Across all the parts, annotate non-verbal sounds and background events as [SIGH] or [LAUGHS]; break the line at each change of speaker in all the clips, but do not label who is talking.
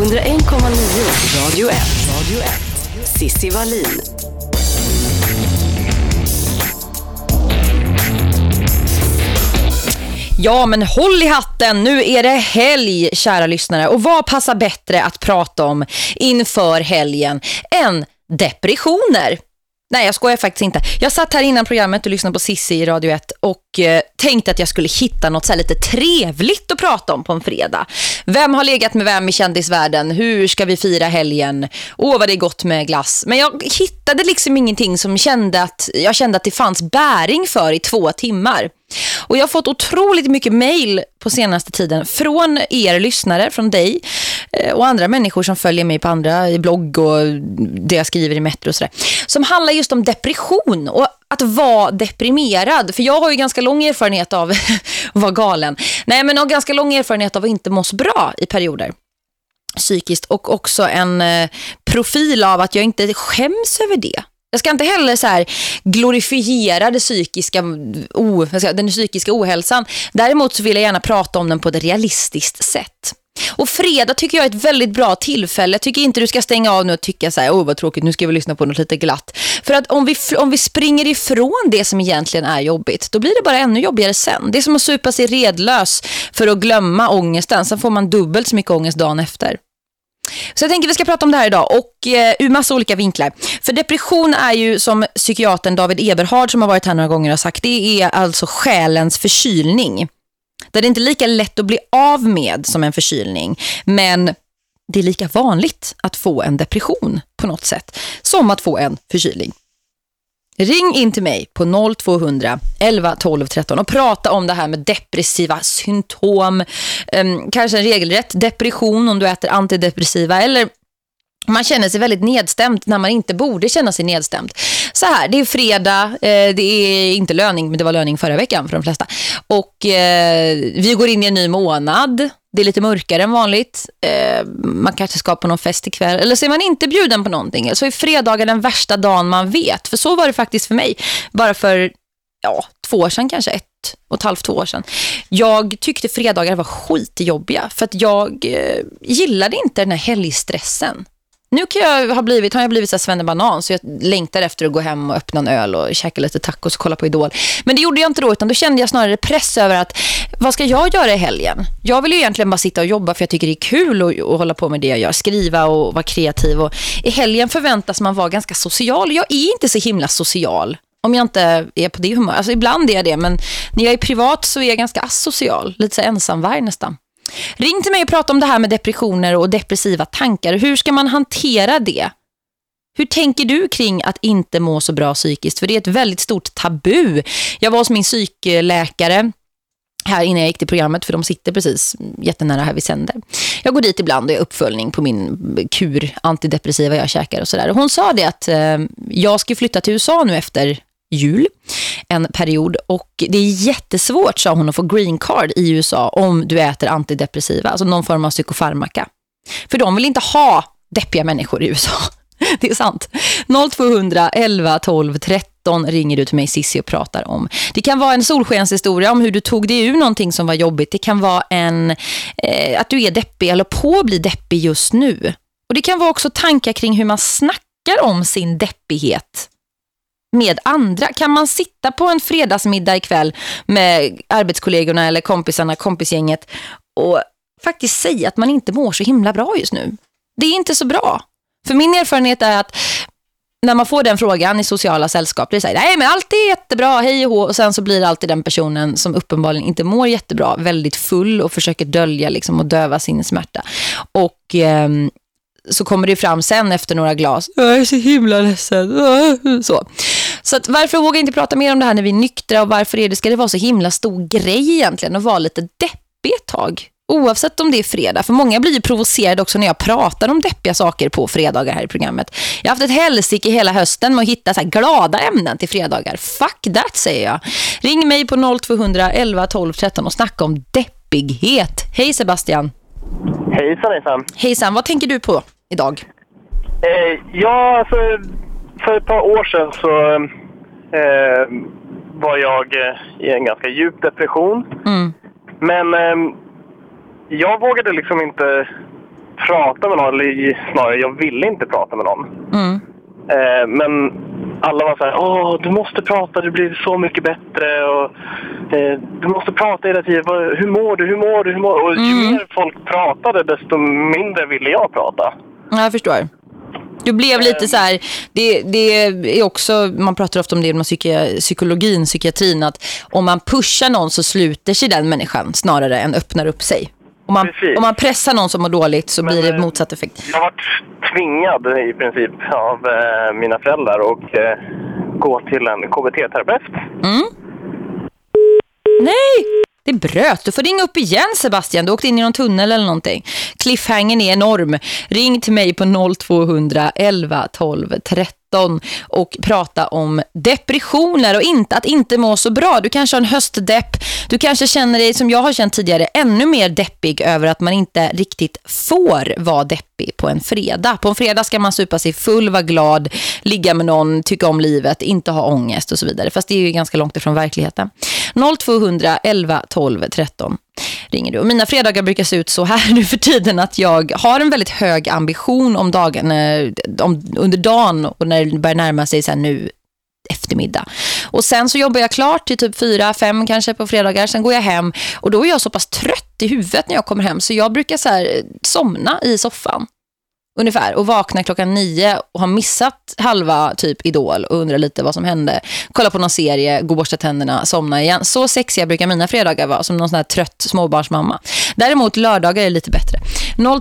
Radio 1. Radio 1. Sissi Wallin.
Ja, men håll i hatten. Nu är det helg, kära lyssnare. Och vad passar bättre att prata om inför helgen än depressioner? Nej, jag skojar faktiskt inte. Jag satt här innan programmet och lyssnade på Sissi i Radio 1 och och eh, tänkte att jag skulle hitta något så lite trevligt att prata om på en fredag. Vem har legat med vem i kändisvärlden? Hur ska vi fira helgen? Åh, vad det är gott med glass. Men jag hittade liksom ingenting som kände att, jag kände att det fanns bäring för i två timmar. Och jag har fått otroligt mycket mejl på senaste tiden från er lyssnare, från dig eh, och andra människor som följer mig på andra i blogg och det jag skriver i Metro och sådär. Som handlar just om depression och att vara deprimerad. För jag har ju ganska lång erfarenhet av [LAUGHS] att vara galen. Nej, men jag har ganska lång erfarenhet av att inte mås bra i perioder psykiskt och också en eh, profil av att jag inte skäms över det. Jag ska inte heller så här glorifiera det psykiska, oh, den psykiska ohälsan. Däremot så vill jag gärna prata om den på ett realistiskt sätt. Och fredag tycker jag är ett väldigt bra tillfälle. Jag tycker inte du ska stänga av nu och tycka så här, åh vad tråkigt, nu ska vi lyssna på något lite glatt. För att om vi, om vi springer ifrån det som egentligen är jobbigt, då blir det bara ännu jobbigare sen. Det är som att supa sig redlös för att glömma ångesten. Sen får man dubbelt så mycket ångest dagen efter. Så jag tänker vi ska prata om det här idag och eh, ur massa olika vinklar. För depression är ju som psykiatern David Eberhard som har varit här några gånger har sagt, det är alltså själens förkylning. Där det inte är lika lätt att bli av med som en förkylning. Men det är lika vanligt att få en depression på något sätt som att få en förkylning. Ring in till mig på 0200 11 12 13 och prata om det här med depressiva symptom. Ehm, kanske en regelrätt depression om du äter antidepressiva eller man känner sig väldigt nedstämd när man inte borde känna sig nedstämd. Så här, det är fredag, eh, det är inte löning men det var löning förra veckan för de flesta. Och eh, vi går in i en ny månad. Det är lite mörkare än vanligt. Eh, man kanske ska på någon fest ikväll. Eller så är man inte bjuden på någonting. Så är fredagar den värsta dagen man vet. För så var det faktiskt för mig. Bara för ja, två år sedan kanske. Ett och ett halvt, två år sedan. Jag tyckte fredagar var skitjobbiga. För att jag eh, gillade inte den här helgstressen. Nu kan jag ha blivit, har jag blivit så Svenne Banan så jag längtar efter att gå hem och öppna en öl och käka lite tacos och kolla på Idol. Men det gjorde jag inte då utan då kände jag snarare press över att vad ska jag göra i helgen? Jag vill ju egentligen bara sitta och jobba för jag tycker det är kul att, att hålla på med det jag gör. Skriva och vara kreativ. Och I helgen förväntas man vara ganska social. Jag är inte så himla social om jag inte är på det humör. Alltså ibland är jag det men när jag är privat så är jag ganska asocial. Lite så ensamvarg nästan. Ring till mig och prata om det här med depressioner och depressiva tankar. Hur ska man hantera det? Hur tänker du kring att inte må så bra psykiskt? För det är ett väldigt stort tabu. Jag var hos min psykläkare här innan jag gick till programmet för de sitter precis jättenära här vi sänder. Jag går dit ibland och är uppföljning på min kur antidepressiva jag käkar och sådär. Hon sa det att eh, jag ska flytta till USA nu efter jul en period och det är jättesvårt sa hon att få green card i USA om du äter antidepressiva, alltså någon form av psykofarmaka. För de vill inte ha deppiga människor i USA. [LAUGHS] Det är sant. 0200 11 12 13 ringer du till mig Sissi och pratar om. Det kan vara en solskenshistoria om hur du tog dig ur någonting som var jobbigt. Det kan vara en eh, att du är deppig eller på att bli deppig just nu. Och det kan vara också tankar kring hur man snackar om sin deppighet med andra? Kan man sitta på en fredagsmiddag ikväll med arbetskollegorna eller kompisarna, kompisgänget och faktiskt säga att man inte mår så himla bra just nu? Det är inte så bra. För min erfarenhet är att när man får den frågan i sociala sällskap, det är nej men allt är jättebra, hej och hå. Och sen så blir alltid den personen som uppenbarligen inte mår jättebra, väldigt full och försöker dölja liksom, och döva sin smärta. Och eh, så kommer det fram sen efter några glas. Jag är så himla ledsen. [LAUGHS] Så, så att varför vågar jag inte prata mer om det här när vi är nyktra och varför är det, ska det vara så himla stor grej egentligen att vara lite deppig ett tag? Oavsett om det är fredag. För många blir ju provocerade också när jag pratar om deppiga saker på fredagar här i programmet. Jag har haft ett helsike hela hösten med att hitta så glada ämnen till fredagar. Fuck that, säger jag. Ring mig på 0200 11 12 13 och snacka om deppighet. Hej Sebastian.
Hejsan, hejsan.
Hejsan, vad tänker du på idag?
Eh, ja, alltså, för ett par år sedan så eh, var jag eh, i en ganska djup depression.
Mm.
Men eh, jag vågade liksom inte prata med någon, eller snarare jag ville inte prata med någon.
Mm.
Eh, men alla var så här, åh, du måste prata, det blir så mycket bättre. Och, eh, du måste prata hela tiden. Hur mår du? Hur mår du? Hur mår du? Och ju
Mm.
mer folk pratade, desto mindre ville jag prata.
Ja, jag förstår. Du blev lite så här, det, det är också, man pratar ofta om det inom psykologin, psykiatrin, att om man pushar någon så sluter sig den människan snarare än öppnar upp sig. Om man,
Precis.
om man pressar någon som mår dåligt så
Men,
blir det
eh,
motsatt effekt.
Jag har varit tvingad i princip av eh, mina föräldrar och eh, gå till en KBT-terapeut.
Mm. Nej, det bröt. Du får ringa upp igen Sebastian. Du åkte in i någon tunnel eller någonting. Cliffhangen är enorm. Ring till mig på 0200 11 12 13 och prata om depressioner och inte att inte må så bra. Du kanske har en höstdepp. Du kanske känner dig, som jag har känt tidigare, ännu mer deppig över att man inte riktigt får vara deppig på en fredag. På en fredag ska man supa sig full, vara glad, ligga med någon, tycka om livet, inte ha ångest och så vidare. Fast det är ju ganska långt ifrån verkligheten. 0200 11 12 13 ringer du. Och mina fredagar brukar se ut så här [LAUGHS] nu för tiden att jag har en väldigt hög ambition om dagen, eh, om, under dagen och när det börjar närma sig så här nu eftermiddag. Och sen så jobbar jag klart till typ fyra, fem kanske på fredagar. Sen går jag hem och då är jag så pass trött i huvudet när jag kommer hem så jag brukar så här eh, somna i soffan ungefär och vaknar klockan nio och har missat halva typ Idol och undrar lite vad som hände. Kolla på någon serie, gå och borsta tänderna, somna igen. Så sexiga brukar mina fredagar vara som någon sån här trött småbarnsmamma. Däremot lördagar är lite bättre.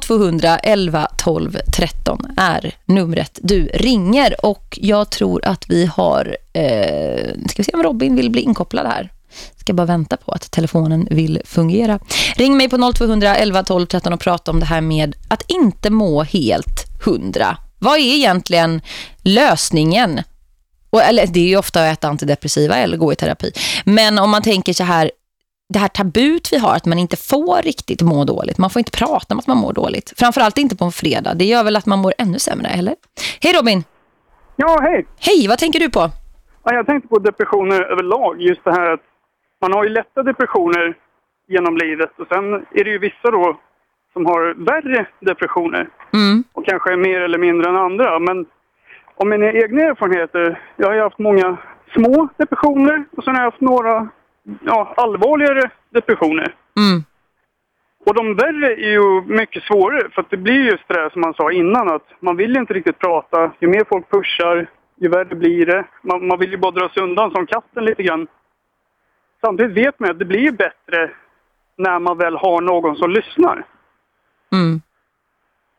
0200 11 12 13 är numret du ringer och jag tror att vi har eh, ska vi se om Robin vill bli inkopplad här ska bara vänta på att telefonen vill fungera. Ring mig på 0200 11 12 13 och prata om det här med att inte må helt hundra. Vad är egentligen lösningen? Och, eller, det är ju ofta att äta antidepressiva eller gå i terapi. Men om man tänker så här, det här tabut vi har att man inte får riktigt må dåligt. Man får inte prata om att man mår dåligt. Framförallt inte på en fredag. Det gör väl att man mår ännu sämre, eller? Hej Robin!
Ja, hej.
Hej, vad tänker du på?
Ja, jag tänkte på depressioner överlag. Just det här att man har ju lätta depressioner genom livet och sen är det ju vissa då som har värre depressioner
Mm.
och kanske är mer eller mindre än andra. Men om mina egna erfarenheter, jag har ju haft många små depressioner och sen har jag haft några ja, allvarligare depressioner.
Mm.
Och de värre är ju mycket svårare för att det blir just det där som man sa innan att man vill inte riktigt prata. Ju mer folk pushar, ju värre blir det. Man, man vill ju bara dra sig undan som katten lite grann. Samtidigt vet man att det blir bättre när man väl har någon som lyssnar.
Mm.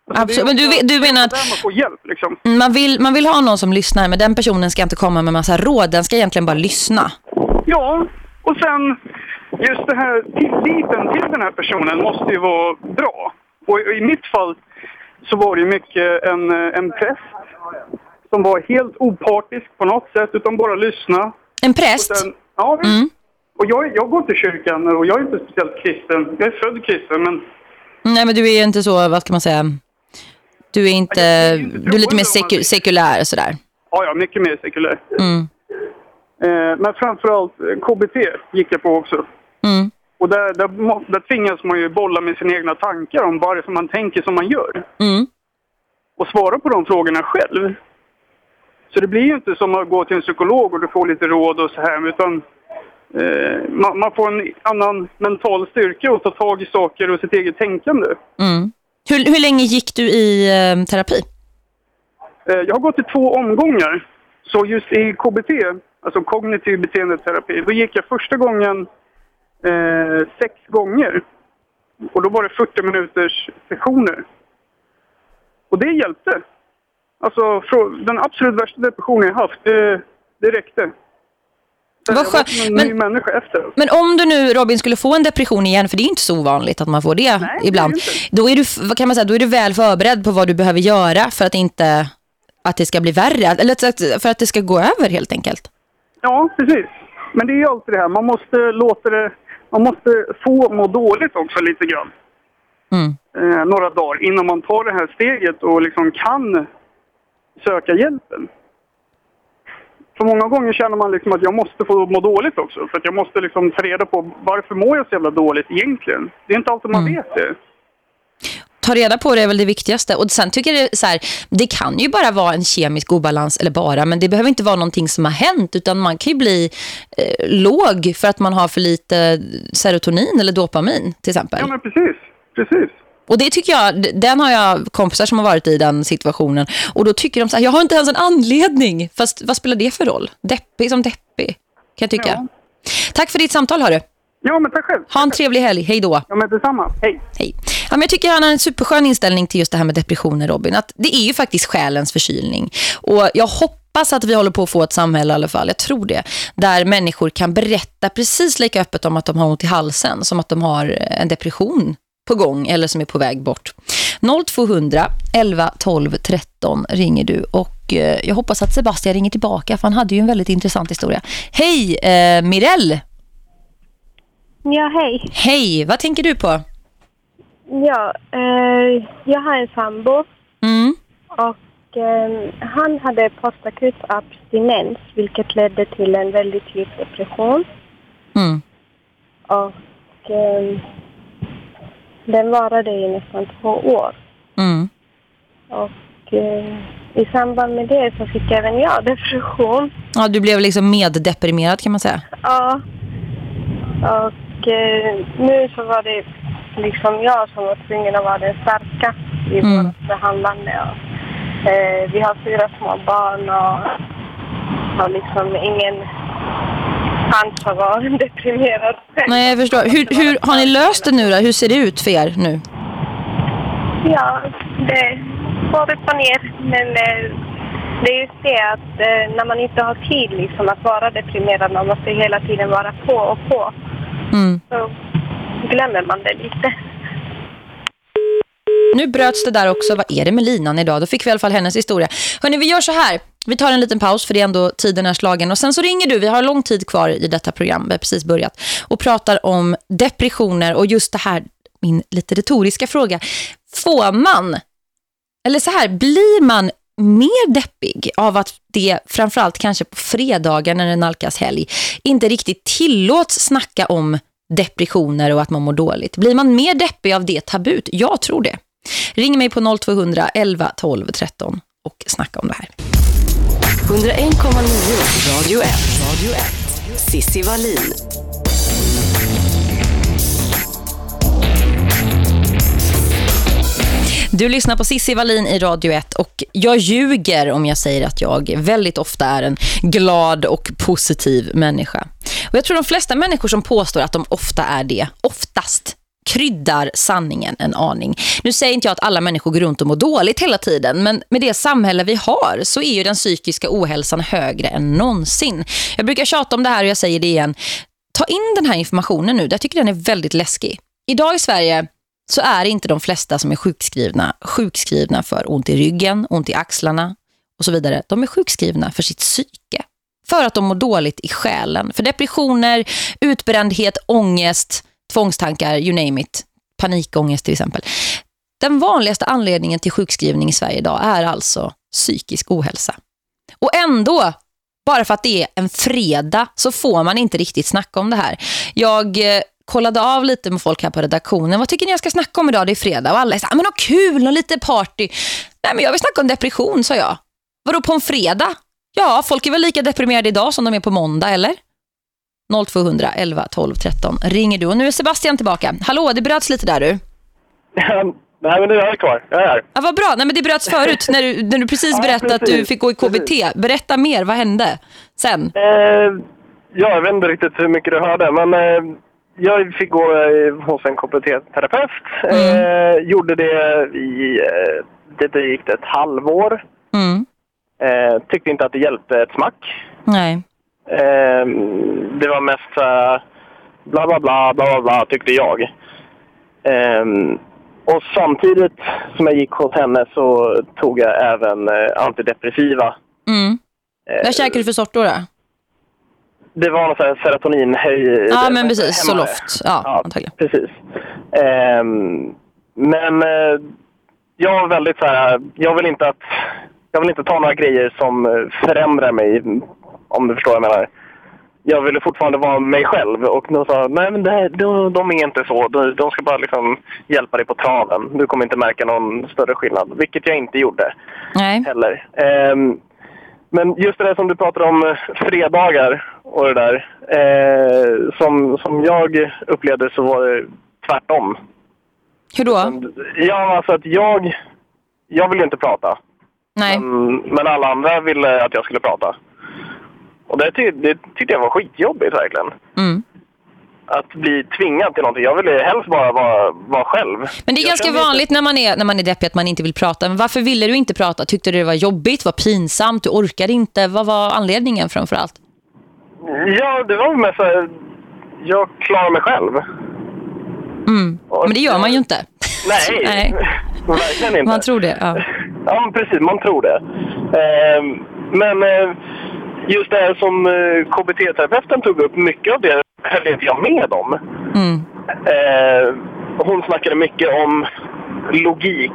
Alltså,
Absolut. Men du, du menar att
man får hjälp liksom.
man vill, man vill ha någon som lyssnar men den personen ska inte komma med massa råd. Den ska egentligen bara lyssna.
Ja, och sen just det här tilliten till den här personen måste ju vara bra. Och i mitt fall så var det ju mycket en, en präst som var helt opartisk på något sätt utan bara lyssna.
En präst?
sen, ja.
Mm.
Och jag, jag går till kyrkan och jag är inte speciellt kristen. Jag är född kristen men
Nej men du är inte så, vad ska man säga? Du är inte, du är lite mer seku, sekulär sådär.
ja, ja, mycket mer sekulär.
Mm.
Eh, men framförallt eh, KBT gick jag på också.
Mm.
Och där, där, där tvingas man ju bolla med sina egna tankar om varför man tänker som man gör.
Mm.
och svara på de frågorna själv. Så det blir ju inte som att gå till en psykolog och du får lite råd och så här, utan man, man får en annan mental styrka och ta tag i saker och sitt eget tänkande.
Mm. Hur, hur länge gick du i eh, terapi?
Eh, jag har gått i två omgångar. Så just i KBT, alltså kognitiv beteendeterapi, då gick jag första gången eh, sex gånger. Och då var det 40 minuters sessioner. Och det hjälpte. Alltså den absolut värsta depressionen jag haft, det, det räckte.
Vad
jag var en
Men-
ny människa efter.
Men om du nu Robin skulle få en depression igen, för det är inte så ovanligt att man får det
Nej, är
ibland.
det inte.
Då är du, vad kan man säga, då är du väl förberedd på vad du behöver göra för att inte att det ska bli värre eller för att det ska gå över helt enkelt.
Ja, precis. Men det är ju alltid det här, man måste låta det, man måste få må dåligt också lite grann.
Mm.
eh, några dagar innan man tar det här steget och liksom kan söka hjälpen. För många gånger känner man liksom att jag måste få må dåligt också. För att jag måste liksom ta reda på varför mår jag så jävla dåligt egentligen. Det är inte alltid man
Mm.
vet det.
ta reda på det är väl det viktigaste. Och sen tycker jag det, så här, det kan ju bara vara en kemisk obalans, eller bara, men det behöver inte vara någonting som har hänt, utan man kan ju bli eh, låg för att man har för lite serotonin eller dopamin till exempel.
Ja, men precis. Precis.
Och det tycker jag, den har jag kompisar som har varit i den situationen. Och då tycker de så här, jag har inte ens en anledning. Fast vad spelar det för roll? Deppig som deppig, kan jag tycka.
Ja.
Tack för ditt samtal, hörru.
Ja, men tack själv.
Ha en trevlig helg. Hej då.
Ja, men detsamma. Hej.
Hej. Ja, men jag tycker han har en superskön inställning till just det här med depressioner, Robin. Att det är ju faktiskt själens förkylning. Och jag hoppas att vi håller på att få ett samhälle i alla fall, jag tror det. Där människor kan berätta precis lika öppet om att de har ont i halsen som att de har en depression på gång eller som är på väg bort. 0200 11 12 13 ringer du och eh, jag hoppas att Sebastian ringer tillbaka för han hade ju en väldigt intressant historia. Hej eh, Mirelle!
Ja, hej.
Hej, vad tänker du på?
Ja, eh, jag har en sambo
Mm.
och eh, han hade postakut abstinens vilket ledde till en väldigt djup depression.
Mm.
Och eh, den varade i nästan två år.
Mm.
Och eh, i samband med det så fick även jag depression.
Ja, du blev liksom meddeprimerad kan man säga.
Ja. Och eh, nu så var det liksom jag som var tvungen att vara den starka i
Mm.
vårt behandlande. Och, eh, vi har fyra små barn och har liksom ingen chans att vara deprimerad.
Nej, jag förstår. Hur, hur, har ni löst det nu då? Hur ser det ut för er nu?
Ja, det går upp och ner. Men eh, det är just det att eh, när man inte har tid liksom, att vara deprimerad, man måste hela tiden vara på och på,
Mm.
så glömmer man det lite.
Nu bröts det där också. Vad är det med linan idag? Då fick vi i alla fall hennes historia. Hörrni, vi gör så här. Vi tar en liten paus för det är ändå tiden är slagen. Och sen så ringer du. Vi har lång tid kvar i detta program. Vi har precis börjat. Och pratar om depressioner och just det här, min lite retoriska fråga. Får man, eller så här, blir man mer deppig av att det framförallt kanske på fredagar när det nalkas helg inte riktigt tillåts snacka om depressioner och att man mår dåligt. Blir man mer deppig av det tabut? Jag tror det. Ring mig på 0200 11 12 13 och snacka om det här.
101,9 Radio 1. Radio 1. Sissi Wallin.
Du lyssnar på Sissi Wallin i Radio 1 och jag ljuger om jag säger att jag väldigt ofta är en glad och positiv människa. Och jag tror de flesta människor som påstår att de ofta är det, oftast kryddar sanningen en aning. Nu säger inte jag att alla människor går runt och mår dåligt hela tiden, men med det samhälle vi har så är ju den psykiska ohälsan högre än någonsin. Jag brukar tjata om det här och jag säger det igen. Ta in den här informationen nu, jag tycker den är väldigt läskig. Idag i Sverige så är inte de flesta som är sjukskrivna sjukskrivna för ont i ryggen, ont i axlarna och så vidare. De är sjukskrivna för sitt psyke. För att de mår dåligt i själen. För depressioner, utbrändhet, ångest, tvångstankar, you name it. Panikångest till exempel. Den vanligaste anledningen till sjukskrivning i Sverige idag är alltså psykisk ohälsa. Och ändå, bara för att det är en fredag så får man inte riktigt snacka om det här. Jag eh, kollade av lite med folk här på redaktionen. Vad tycker ni jag ska snacka om idag? Det är fredag. Och alla är så här, ah, men vad kul och lite party. Nej, men jag vill snacka om depression, sa jag. Vadå på en fredag? Ja, folk är väl lika deprimerade idag som de är på måndag, eller? 0200 11 12 13 ringer du. Och nu är Sebastian tillbaka. Hallå, det bröts lite där du.
Nej, men nu är kvar. Jag är här.
Ja, vad bra. Nej, men det bröts förut när du, när du precis [LAUGHS]
Ja,
berättade att du
precis,
fick gå i KBT.
precis.
Berätta mer, vad hände sen?
Eh, ja, jag vet inte riktigt hur mycket du hörde, men eh, jag fick gå eh, hos en KBT-terapeut. Eh, gjorde det i eh, det gick det ett halvår.
Mm.
Eh, tyckte inte att det hjälpte ett smack.
Nej.
Eh, det var mest så här, bla bla bla bla bla bla tyckte jag. Eh, och samtidigt som jag gick hos henne så tog jag även eh, antidepressiva.
Mm.
Eh,
Vad käkar du för sort då? då?
Det var någon sån här serotoninhöj...
Ja, men precis.
hemmare.
Zoloft. Ja,
Ja,
antagligen.
precis. Ehm, men eh, jag är väldigt så här, jag vill inte att, jag vill inte ta några grejer som eh, förändrar mig, om du förstår vad jag menar. jag ville fortfarande vara mig själv och de sa nej men det här, de, de är inte så. De, de ska bara liksom hjälpa dig på traven. Du kommer inte märka någon större skillnad. Vilket jag inte gjorde
Nej.
heller. Ehm, men just det där som du pratar om, eh, fredagar och det där. Eh, som, som jag upplevde så var det tvärtom.
Hur då?
Ja, alltså att jag, jag ville inte prata.
Nej.
Men, men alla andra ville att jag skulle prata. Och det, ty, det tyckte jag var skitjobbigt verkligen.
Mm.
Att bli tvingad till någonting. Jag ville helst bara vara, vara själv.
Men det är
Jag
ganska vanligt när man är, när man är deppig att man inte vill prata. Men varför ville du inte prata? Tyckte du det var jobbigt? Var pinsamt? Du orkade inte? Vad var anledningen framför allt?
Ja, det var med så Jag klarar mig själv.
Mm. Men det gör man ju inte.
Nej, [LAUGHS]
Nej. [LAUGHS]
verkligen inte.
Man tror det, ja.
Ja, precis. Man tror det. Ehm, men eh, just det här som eh, KBT-terapeuten tog upp, mycket av det höll inte jag med om.
Mm.
Eh, hon snackade mycket om logik.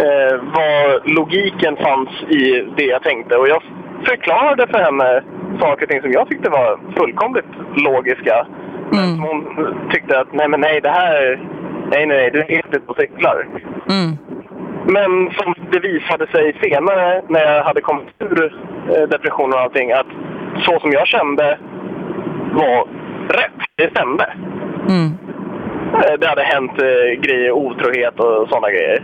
Eh, vad logiken fanns i det jag tänkte. Och jag förklarade för henne saker och ting som jag tyckte var fullkomligt logiska. Men
Mm.
hon tyckte att nej, men nej, det här... Nej, nej, nej, du är helt ute på cyklar.
Mm.
Men som det visade sig senare när jag hade kommit ur eh, depressionen och allting att så som jag kände var rätt. Det stämde.
Mm.
Eh, Det hade hänt eh, grejer, otrohet och sådana grejer.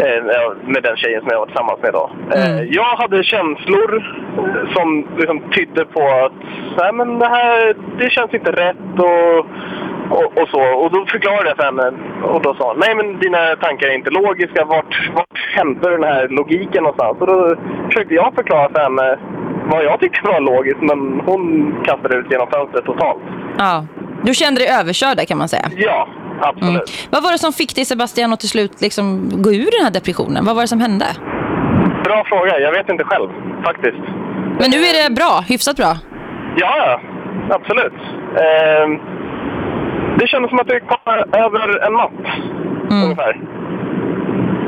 Eh, med den tjejen som jag var tillsammans med då. Eh,
Mm.
Jag hade känslor eh, som liksom tydde på att nej, men det här det känns inte rätt och, och, och så. Och då förklarade jag för henne och då sa hon, nej men dina tankar är inte logiska. Vart, vart hämtar du den här logiken någonstans? Och då försökte jag förklara för henne vad jag tyckte var logiskt men hon kastade ut genom fönstret totalt.
Ja. Du kände dig överkörd där, kan man säga.
Ja, absolut.
Mm. Vad var det som fick dig Sebastian att till slut liksom gå ur den här depressionen? Vad var det som hände?
Bra fråga. Jag vet inte själv, faktiskt.
Men nu är det bra, hyfsat bra.
Ja. Absolut. Ehm, det kändes som att det kom över en natt,
Mm.
ungefär.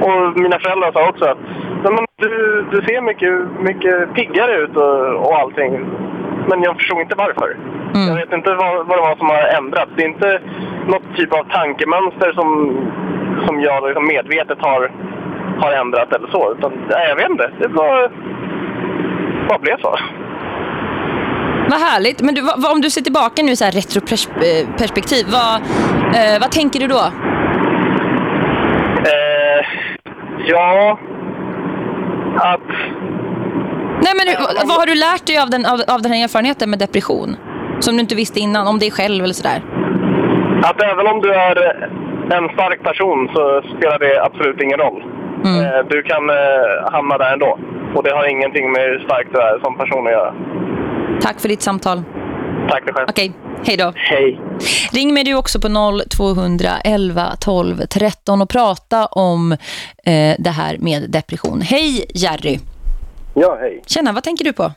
Och mina föräldrar sa också att "Nej, men du, du ser mycket, mycket piggare ut och, och allting. Men jag förstod inte varför.
Mm.
Jag vet inte vad, vad det var som har ändrats. Det är inte något typ av tankemönster som, som jag liksom medvetet har, har ändrat eller så. Utan, nej, jag vet inte. Det var, bara blev så.
Vad härligt. Men du, vad, om du ser tillbaka nu i så här retroperspektiv, vad, eh, vad tänker du då?
Eh, ja, att...
Nej, men vad, vad har du lärt dig av den, av, av den här erfarenheten med depression? Som du inte visste innan, om dig själv eller sådär.
Att även om du är en stark person så spelar det absolut ingen roll.
Mm.
Eh, Du kan eh, hamna där ändå. Och det har ingenting med hur stark du är som person att göra.
Tack för ditt samtal.
Tack dig själv.
Okej, hej då.
Hej.
Ring mig du också på 0211 12 13 och prata om eh, det här med depression. Hej Jerry.
Ja, hej.
Tjena, vad tänker du på?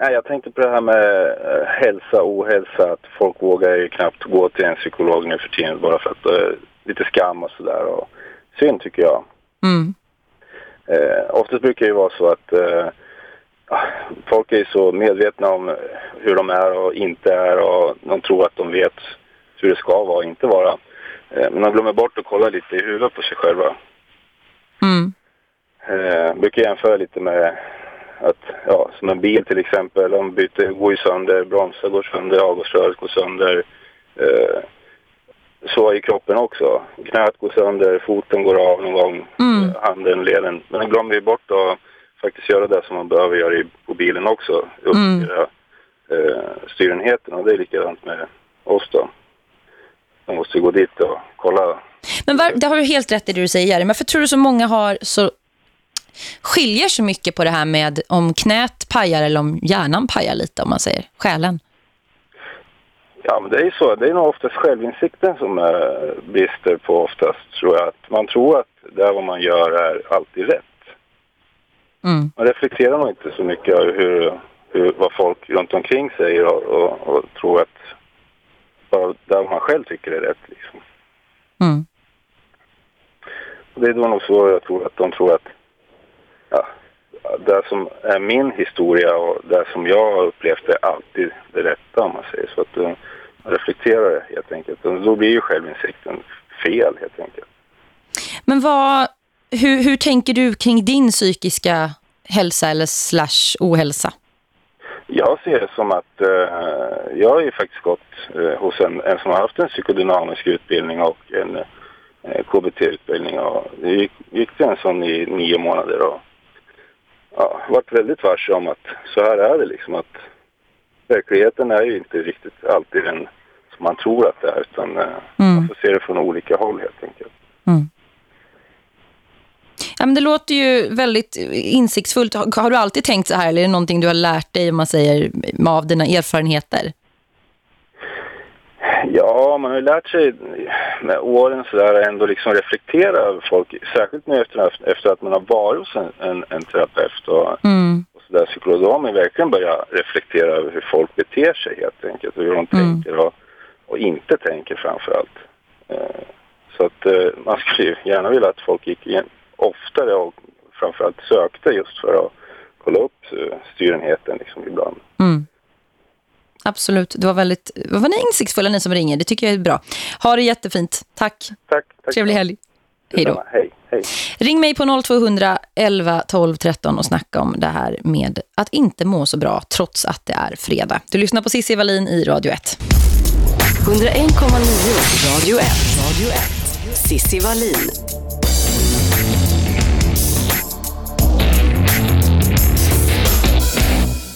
Nej, jag tänkte på det här med eh, hälsa och ohälsa. Att folk vågar ju knappt gå till en psykolog nu för tiden bara för att eh, lite skam och sådär. Och Synd tycker jag.
Mm.
Eh, oftast brukar det ju vara så att eh, folk är ju så medvetna om hur de är och inte är och de tror att de vet hur det ska vara och inte vara. Eh, men de glömmer bort att kolla lite i huvudet på sig själva.
Mm.
Eh, brukar jämföra lite med att, ja, som en bil till exempel, om byter går ju sönder, bromsar går sönder, avgasröret går sönder. Eh, så i kroppen också. Knät går sönder, foten går av någon gång,
Mm.
handen, leden. Men då glömmer vi bort att faktiskt göra det som man behöver göra i, på bilen också. Uppstyra eh, styrenheten och det är likadant med oss då. Man måste gå dit och kolla
Men var, det har du helt rätt i det du säger. Men varför tror du så många har så skiljer så mycket på det här med om knät pajar eller om hjärnan pajar lite om man säger själen?
Ja, men det är ju så. Det är nog oftast självinsikten som är brister på oftast, tror jag. Att man tror att det här vad man gör är alltid rätt.
Mm.
Man reflekterar nog inte så mycket över hur, hur, vad folk runt omkring säger och, och, och tror att bara det här man själv tycker är rätt. Liksom.
Mm.
Och det är då nog så jag tror att de tror att ja, det som är min historia och det som jag har upplevt är alltid det rätta om man säger så. Att uh, reflektera det helt enkelt. Och då blir ju självinsikten fel helt enkelt.
Men vad, hur, hur tänker du kring din psykiska hälsa eller slash ohälsa?
Jag ser det som att uh, jag har ju faktiskt gått uh, hos en, en som har haft en psykodynamisk utbildning och en uh, KBT-utbildning. Och det gick, gick till en sån i nio månader och ja, varit väldigt varse om att så här är det liksom att verkligheten är ju inte riktigt alltid den som man tror att det är utan mm. man får se det från olika håll helt enkelt. Mm.
Ja, men det låter ju väldigt insiktsfullt. Har, har, du alltid tänkt så här eller är det någonting du har lärt dig om man säger av dina erfarenheter?
Ja, man har ju lärt sig med åren så där ändå liksom reflektera över folk. Särskilt nu efter, efter att man har varit hos en, en, en terapeut och, mm. och så där psykolog. Då har man verkligen börjat reflektera över hur folk beter sig helt enkelt. Och hur de mm. tänker och, och inte tänker framför allt. Eh, så att eh, man skulle ju gärna vilja att folk gick igen oftare och framförallt sökte just för att kolla upp eh, styrenheten liksom ibland. Mm.
Absolut, det var väldigt vad var ni insiktsfulla ni som ringer, det tycker jag är bra. Ha det jättefint, tack.
Tack. tack
Trevlig helg. Hej då.
Hej, hej.
Ring mig på 0200 11 12 13 och snacka om det här med att inte må så bra trots att det är fredag. Du lyssnar på Cissi Wallin i Radio 1.
101,9 Radio 1. Radio 1. Cissi Wallin.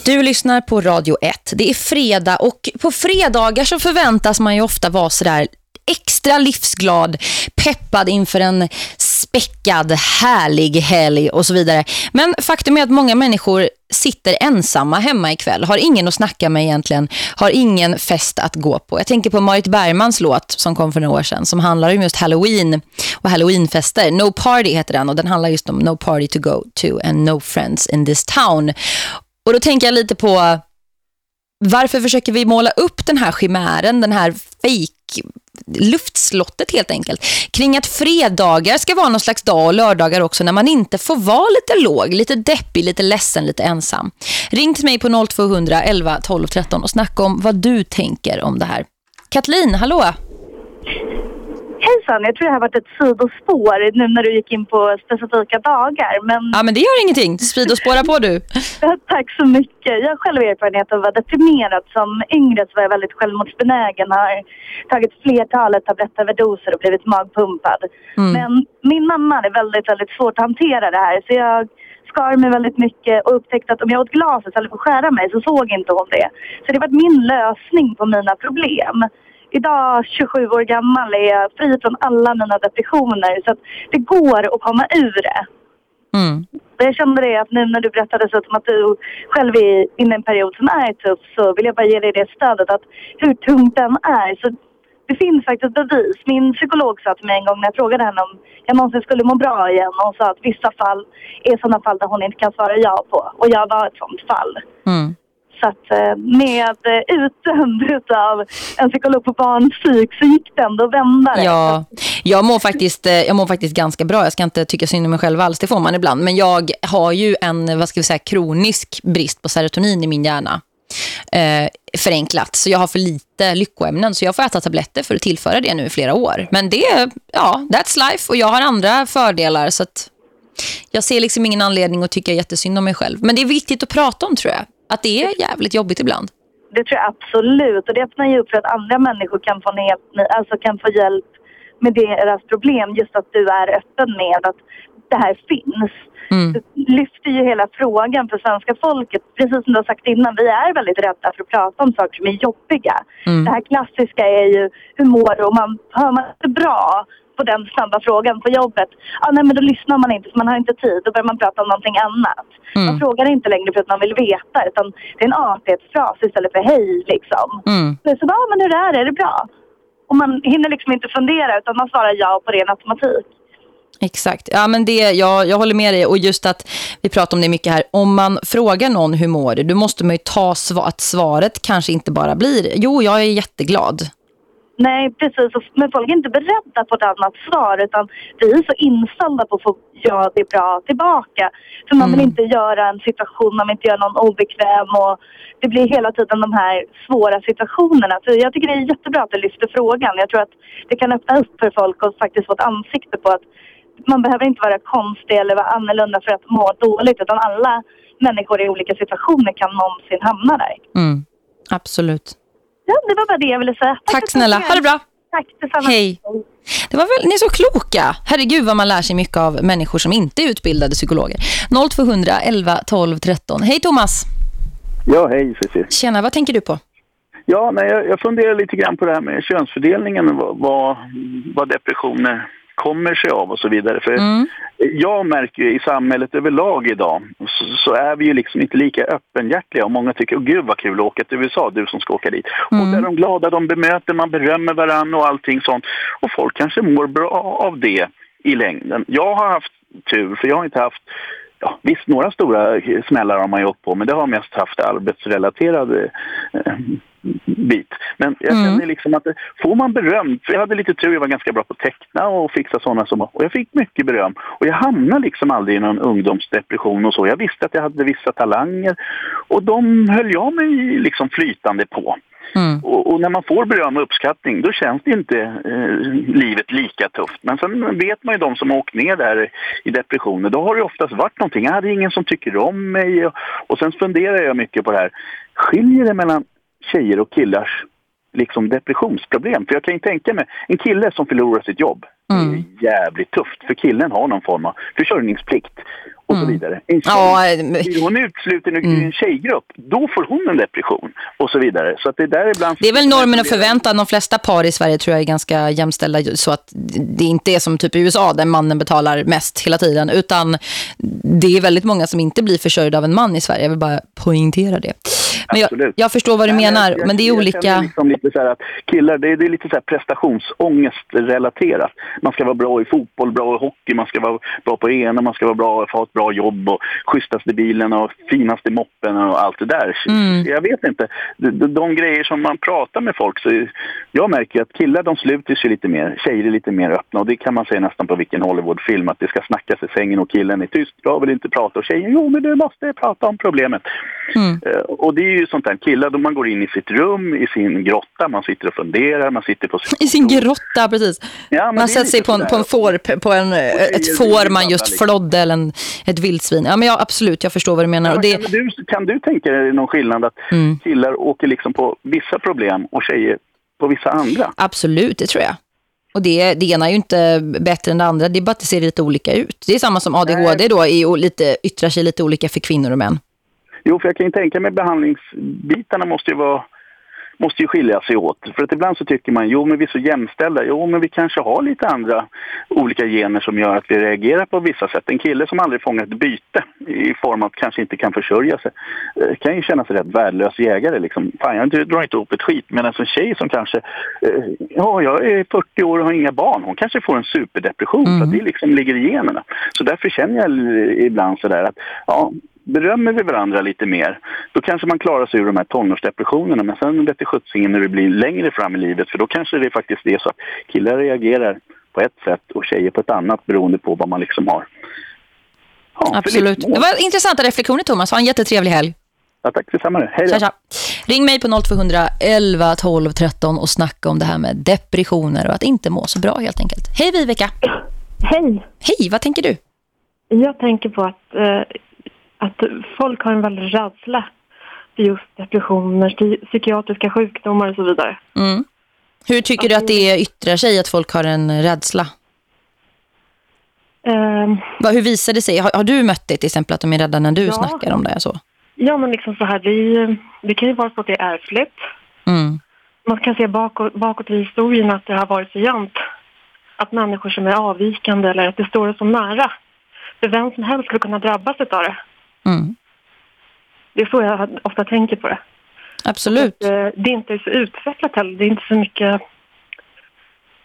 Du lyssnar på Radio 1. Det är fredag och på fredagar så förväntas man ju ofta vara sådär extra livsglad, peppad inför en späckad, härlig helg och så vidare. Men faktum är att många människor sitter ensamma hemma ikväll. Har ingen att snacka med egentligen. Har ingen fest att gå på. Jag tänker på Marit Bergmans låt som kom för några år sedan. Som handlar om just Halloween och Halloweenfester. No Party heter den och den handlar just om No Party to go to and No Friends in this town. Och då tänker jag lite på varför försöker vi måla upp den här chimären, den här fake luftslottet helt enkelt. Kring att fredagar ska vara någon slags dag och lördagar också när man inte får vara lite låg, lite deppig, lite ledsen, lite ensam. Ring till mig på 0200 11 12 13 och snacka om vad du tänker om det här. Katlin, hallå!
Hejsan, jag tror det har varit ett sidospår nu när du gick in på specifika dagar. Men...
Ja, men det gör ingenting. Sidospåra på du. [LAUGHS]
Tack så mycket. Jag har själv erfarenhet av att vara deprimerad. Som yngre så var jag väldigt självmordsbenägen. Har tagit flertalet tablettöverdoser och blivit magpumpad. Mm. Men min mamma hade väldigt, väldigt svårt att hantera det här. Så jag skar mig väldigt mycket och upptäckte att om jag åt glas istället för att skära mig så såg inte hon det. Så det var min lösning på mina problem idag, 27 år gammal, är jag fri från alla mina depressioner. Så att det går att komma ur det. Mm. Jag kände det att nu när du berättade så att du själv är inne i en period som är tuff så vill jag bara ge dig det stödet att hur tungt den är. Så det finns faktiskt bevis. Min psykolog sa till mig en gång när jag frågade henne om jag någonsin skulle må bra igen. Och hon sa att vissa fall är sådana fall där hon inte kan svara ja på. Och jag var ett sådant fall. Mm. Så att eh, med eh, utdömd av en psykolog på barnpsyk så gick det ändå vända
Ja, jag mår, faktiskt, eh, jag mår faktiskt ganska bra. Jag ska inte tycka synd om mig själv alls, det får man ibland. Men jag har ju en, vad ska vi säga, kronisk brist på serotonin i min hjärna. Eh, förenklat. Så jag har för lite lyckoämnen. Så jag får äta tabletter för att tillföra det nu i flera år. Men det, ja, that's life. Och jag har andra fördelar så att jag ser liksom ingen anledning att tycka jättesynd om mig själv. Men det är viktigt att prata om tror jag. Att det är jävligt jobbigt ibland.
Det tror jag absolut. Och det öppnar ju upp för att andra människor kan få, helt, alltså kan få hjälp med deras problem. Just att du är öppen med att det här finns. Mm. Du lyfter ju hela frågan för svenska folket. Precis som du har sagt innan, vi är väldigt rädda för att prata om saker som är jobbiga. Mm. Det här klassiska är ju hur mår du? Och man, hör man inte bra på den snabba frågan på jobbet. Ah, nej men då lyssnar man inte för man har inte tid. Då börjar man prata om någonting annat. Mm. Man frågar inte längre för att man vill veta utan det är en artighetsfras istället för hej liksom. Mm. Så ah, men hur är det? Är det bra? Och man hinner liksom inte fundera utan man svarar ja på ren automatik.
Exakt. Ja, men det, jag, jag håller med dig. Och just att vi pratar om det mycket här. Om man frågar någon hur mår du, då måste man ju ta svar, att svaret kanske inte bara blir jo, jag är jätteglad.
Nej, precis. Men folk är inte beredda på ett annat svar utan vi är så inställda på att få ja, det bra tillbaka. För man vill
Mm.
inte göra en situation, man vill inte göra någon obekväm och det blir hela tiden de här svåra situationerna. Så jag tycker det är jättebra att du lyfter frågan. Jag tror att det kan öppna upp för folk och faktiskt få ett ansikte på att man behöver inte vara konstig eller vara annorlunda för att må dåligt utan alla människor i olika situationer kan någonsin hamna där.
Mm. Absolut.
Ja, det var bara det jag ville säga.
Tack
för
snälla. Ha det bra.
Tack detsamma.
Hej. Det var väl, ni är så kloka. Herregud vad man lär sig mycket av människor som inte är utbildade psykologer. 0200 11 12 13. Hej Thomas.
Ja, hej Cissi.
Tjena, vad tänker du på?
Ja, nej, jag, jag funderar lite grann på det här med könsfördelningen, vad, vad, vad depressioner kommer sig av och så vidare. För
Mm.
jag märker ju i samhället överlag idag så, så är vi ju liksom inte lika öppenhjärtiga och många tycker, åh gud vad kul att åka till USA, du som ska åka dit. Och där är de glada, de bemöter, man berömmer varandra och allting sånt. Och folk kanske mår bra av det i längden. Jag har haft tur, för jag har inte haft Ja, visst, några stora smällar har man ju åkt på, men det har mest haft arbetsrelaterade eh, bit. Men jag
Mm.
känner liksom att det- får man beröm, för jag hade lite tur, jag var ganska bra på att teckna och fixa sådana som, och jag fick mycket beröm. Och jag hamnade liksom aldrig i någon ungdomsdepression och så. Jag visste att jag hade vissa talanger och de höll jag mig liksom flytande på.
Mm.
Och, och när man får beröm och uppskattning då känns det inte eh, livet lika tufft. Men sen vet man ju de som har åkt ner där i depressioner, då har det oftast varit någonting. Jag hade ingen som tycker om mig och, och sen funderar jag mycket på det här. Skiljer det mellan tjejer och killars liksom depressionsproblem? För jag kan ju tänka mig, en kille som förlorar sitt jobb,
Mm.
det är jävligt tufft. För killen har någon form av försörjningsplikt och så vidare. En tjej,
Ja, Mm.
blir hon utsluten ur en tjejgrupp, då får hon en depression och så vidare. Så att det där ibland...
det är väl normen och förväntan. De flesta par i Sverige tror jag är ganska jämställda så att det inte är som typ i USA där mannen betalar mest hela tiden. Utan det är väldigt många som inte blir försörjda av en man i Sverige. Jag vill bara poängtera det. Men jag, jag förstår vad du
Nej,
menar.
jag-
men det är
jag
olika...
Liksom lite så att killar, det är, det är lite så här prestationsångestrelaterat. Man ska vara bra i fotboll, bra i hockey, man ska vara bra på ena, man ska vara bra, ha ett bra jobb och schysstaste bilen och finaste moppen och allt det där.
Mm.
Jag vet inte. De, de, de grejer som man pratar med folk så jag märker att killar de sluter sig lite mer, tjejer är lite mer öppna och det kan man säga nästan på vilken Hollywoodfilm att det ska snackas i sängen och killen är tyst, jag vill inte prata och tjejen, jo men du måste prata om problemet.
Mm.
Eh, Och det är ju sånt där, killar då man går in i sitt rum, i sin grotta, man sitter och funderar, man sitter på sin...
I sin grotta, precis.
Ja,
man sätter sig på en, på en får, på en, ett
det är
får man just
liksom.
flodde eller en, ett vildsvin. Ja, men ja, absolut, jag förstår vad du menar.
Ja,
det,
kan, du, kan du tänka dig någon skillnad att
Mm.
killar åker liksom på vissa problem och tjejer på vissa andra?
Absolut, det tror jag. Och det, det ena är ju inte bättre än det andra. Det är bara att det ser lite olika ut. Det är samma som ADHD då, är lite, yttrar sig lite olika för kvinnor och män.
Jo, för jag kan ju tänka mig behandlingsbitarna måste ju vara måste ju skilja sig åt. För att ibland så tycker man, jo men vi är så jämställda, jo men vi kanske har lite andra olika gener som gör att vi reagerar på vissa sätt. En kille som aldrig fångat ett byte i form av att kanske inte kan försörja sig eh, kan ju känna sig rätt värdelös jägare liksom. Fan, jag drar inte upp ett skit. Medan en tjej som kanske, eh, ja jag är 40 år och har inga barn, hon kanske får en superdepression för att det liksom ligger i generna. Så därför känner jag ibland sådär att, ja berömmer vi varandra lite mer, då kanske man klarar sig ur de här tonårsdepressionerna. Men sen vet sjuttsingen när det blir längre fram i livet, för då kanske det faktiskt är så att killar reagerar på ett sätt och tjejer på ett annat beroende på vad man liksom har. Ja,
Absolut. Det var intressanta reflektioner Thomas. Ha en jättetrevlig helg.
Ja, tack detsamma. Hej då.
Tja, tja. Ring mig på 0200 11 12 13 och snacka om det här med depressioner och att inte må så bra helt enkelt. Hej Viveka.
Hej.
Hej, vad tänker du?
Jag tänker på att, eh, att folk har en väldig rädsla för just depressioner, psy- psykiatriska sjukdomar och så vidare.
Mm. Hur tycker du att det yttrar sig att folk har en rädsla? Vad, hur visar det sig? Har, har du mött det till exempel att de är rädda när du
Ja.
snackar om det? Så?
ja, men liksom så här, det, det kan ju vara så att det är ärftligt.
Mm.
Man kan se bakåt, bakåt i historien att det har varit så jämnt. Att människor som är avvikande eller att det står så nära. För vem som helst skulle kunna drabbas av det.
Mm.
Det är så jag ofta tänker på det.
Absolut.
Eh, Det är inte så utvecklat heller. Det är inte så mycket...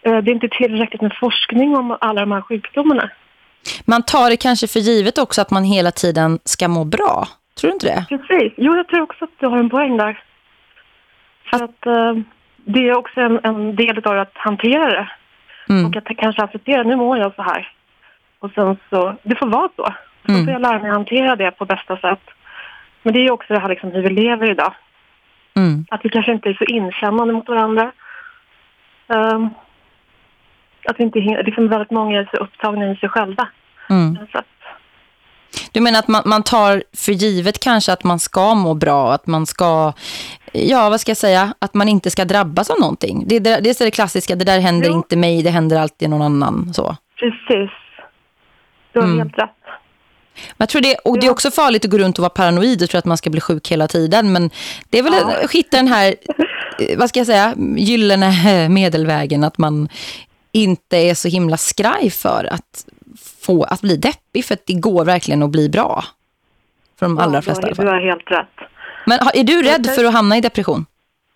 eh, Det är inte tillräckligt med forskning om alla de här sjukdomarna.
Man tar det kanske för givet också att man hela tiden ska må bra. Tror du inte det?
Precis. Jo, jag tror också att du har en poäng där. För att... eh, det är också en, en del av att hantera det.
Mm.
Och att kanske acceptera, nu mår jag så här. Och sen så, det får vara så.
Mm.
får jag lära mig att hantera det på bästa sätt. Men det är ju också det här liksom hur vi lever idag.
Mm.
Att vi kanske inte är så inkännande mot varandra. Ehm, att vi inte hin- liksom väldigt många är så upptagna i sig själva.
Mm. Du menar att man, man tar för givet kanske att man ska må bra, att man ska, ja vad ska jag säga, att man inte ska drabbas av någonting. Det, det, det är det klassiska, det där händer
Jo.
inte mig, det händer alltid någon annan. Så.
precis. Du har
Mm.
helt rätt.
Jag tror det, och det är också farligt att gå runt och vara paranoid och tro att man ska bli sjuk hela tiden. Men det är väl
Ja.
att hitta den här, eh, vad ska jag säga, gyllene [LAUGHS] medelvägen. Att man inte är så himla skraj för att få att bli deppig. För att det går verkligen att bli bra. För de allra
Ja,
flesta
du, har helt rätt.
Men är du rädd för att hamna i depression?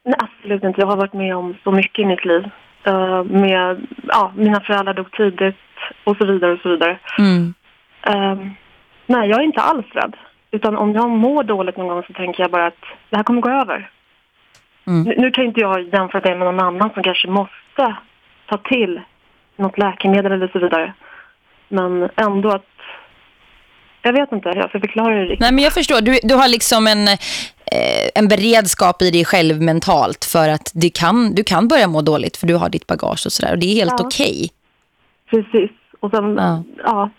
Nej, absolut inte. Jag har varit med om så mycket i mitt liv. Eh, med, ja, mina föräldrar dog tidigt och så vidare och så vidare.
Mm.
Ehm, nej, jag är inte alls rädd. Utan om jag mår dåligt någon gång så tänker jag bara att det här kommer gå över.
Mm.
Nu, nu kan inte jag jämföra det med någon annan som kanske måste ta till något läkemedel eller så vidare. Men ändå att... Jag vet inte, jag ska förklara det riktigt.
Nej, men jag förstår. Du, du har liksom en, eh, en beredskap i dig själv mentalt för att det kan, du kan börja må dåligt för du har ditt bagage och sådär. Och det är helt
Ja.
okej.
Precis. Och sen,
Ja.
ja.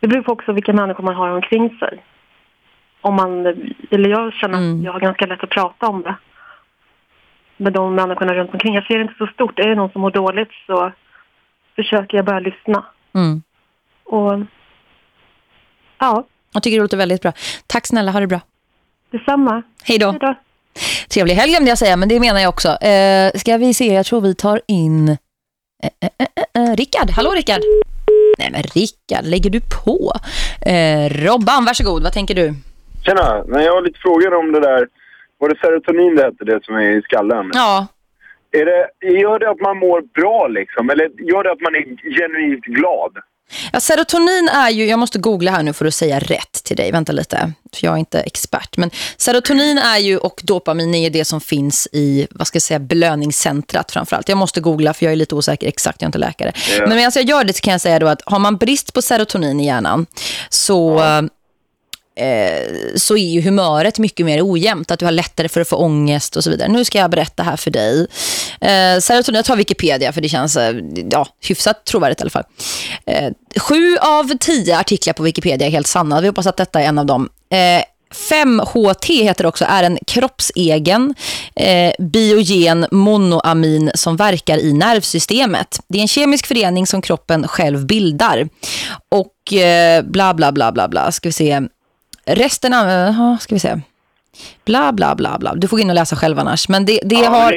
Det beror på också vilka människor man har omkring sig. Om man, eller jag känner
Mm.
att jag har ganska lätt att prata om det. Med de människorna runt omkring. Jag ser det inte så stort. Är det någon som mår dåligt så försöker jag bara lyssna.
Mm.
Och ja,
Jag tycker det låter väldigt bra. Tack snälla, ha det bra.
detsamma.
Hej då.
Hej då.
Trevlig helg glömde jag säga, men det menar jag också. Eh, ska vi se, jag tror vi tar in... Eh, eh, eh, eh, Rickard, hallå Rickard. Nej men Rickard, lägger du på? Eh, Robban, varsågod, vad tänker du?
Tjena, men jag har lite frågor om det där. Var det serotonin det hette, det som är i skallen?
Ja,
Är det, gör det att man mår bra liksom? Eller gör det att man är genuint glad?
Ja, serotonin är ju, jag måste googla här nu för att säga rätt till dig. Vänta lite, för jag är inte expert. Men serotonin är ju och dopamin är det som finns i, vad ska jag säga, belöningscentrat framförallt. Jag måste googla för jag är lite osäker exakt, jag är inte läkare.
Ja.
Men medan jag gör det så kan jag säga då att har man brist på serotonin i hjärnan så... eh, Eh, så är ju humöret mycket mer ojämnt. Att du har lättare för att få ångest och så vidare. Nu ska jag berätta här för dig. Eh, serotonin, jag tar Wikipedia för det känns eh, ja, hyfsat trovärdigt i alla fall. Eh, sju av tio artiklar på Wikipedia är helt sanna. Vi hoppas att detta är en av dem. Eh, 5-HT heter det också, är en kroppsegen eh, biogen monoamin som verkar i nervsystemet. Det är en kemisk förening som kroppen själv bildar. Och eh, bla bla bla bla bla. Ska vi se. Resten av, ja, ska vi se. Bla bla bla bla. Du får gå in och läsa själv annars. Men det, det,
Ja,
har,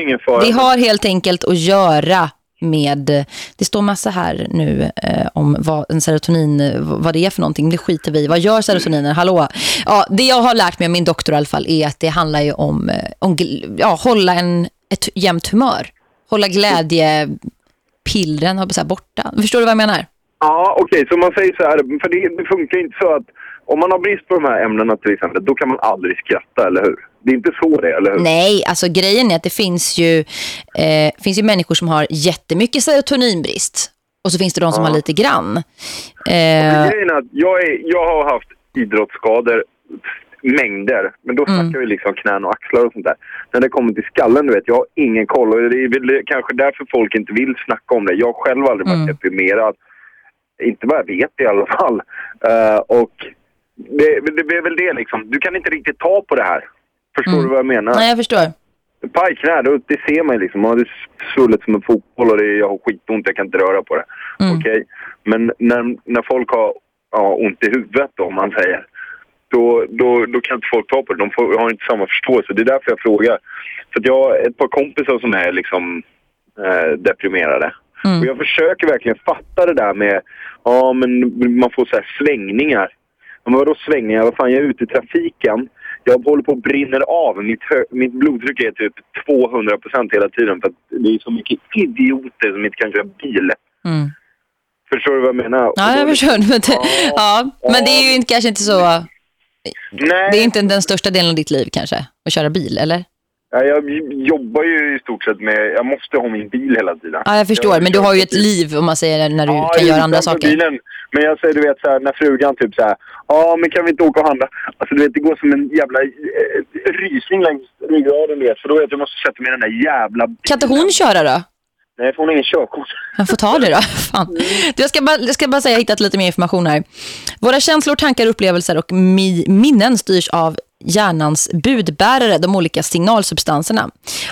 det
har helt enkelt att göra med, det står massa här nu eh, om vad en serotonin, vad det är för någonting, det skiter vi. Vad gör serotoninen? Hallå? Ja, det jag har lärt mig av min doktor i alla fall är att det handlar ju om, eh, om ja, hålla en, ett jämnt humör. Hålla glädjepillren borta. Förstår du vad jag menar?
Ja, okej, så man säger så här, för det funkar inte så att om man har brist på de här ämnena till exempel, då kan man aldrig skratta, eller hur? Det är inte så det eller hur?
Nej, alltså grejen är att det finns ju, eh, finns ju människor som har jättemycket serotoninbrist. Och så finns det de som
Ja.
har lite grann. Eh,
Grejen är att jag, är, jag har haft idrottsskador, mängder, men då
Mm.
snackar vi liksom knän och axlar och sånt där. När det kommer till skallen, du vet, jag har ingen koll och det är väl kanske därför folk inte vill snacka om det. Jag har själv aldrig varit
Mm.
deprimerad. Inte vad jag vet i alla fall. Eh, och det, det är väl det liksom, du kan inte riktigt ta på det här. Förstår
Mm.
du vad jag menar?
nej, jag förstår.
Pajknä, det, det ser man ju liksom. Man hade svullet som en fotboll och det, jag har skitont, jag kan inte röra på det.
Mm.
Okej? Men när, när folk har ja, ont i huvudet då, om man säger, då, då, då kan inte folk ta på det. De får, har inte samma förståelse. Det är därför jag frågar. För att jag har ett par kompisar som är liksom eh, deprimerade.
Mm.
Och jag försöker verkligen fatta det där med, ja men man får så här svängningar. Men vadå svängningar? Vad fan, jag är ute i trafiken. Jag håller på att brinner av. Mitt, mitt blodtryck är typ 200 procent hela tiden. För att det är så mycket idioter som inte kan köra bil.
Mm.
Förstår du vad jag menar?
Ja, jag förstår. [LAUGHS] Men det, ja, men det är ju inte, kanske inte så...
Nej.
Det är inte den största delen av ditt liv kanske, att köra bil, eller?
Ja, jag jobbar ju i stort sett med... Jag måste ha min bil hela tiden.
Ja, jag förstår. Men du har ju ett liv om man säger när du
Ja,
kan göra andra saker.
Bilen. Men jag säger, du vet, så här, när frugan typ så här, ja men kan vi inte åka och handla? Alltså du vet, det går som en jävla eh, rysning längs ryggraden, vet. För då vet jag, jag måste sätta mig i den där jävla bilen.
Kan inte hon köra då?
Nej, för hon har ingen körkort.
Jag får ta det då. [LAUGHS] Fan. Du, Jag, ska bara, jag ska bara säga, jag har hittat lite mer information här. Våra känslor, tankar, upplevelser och mi, minnen styrs av hjärnans budbärare, de olika signalsubstanserna.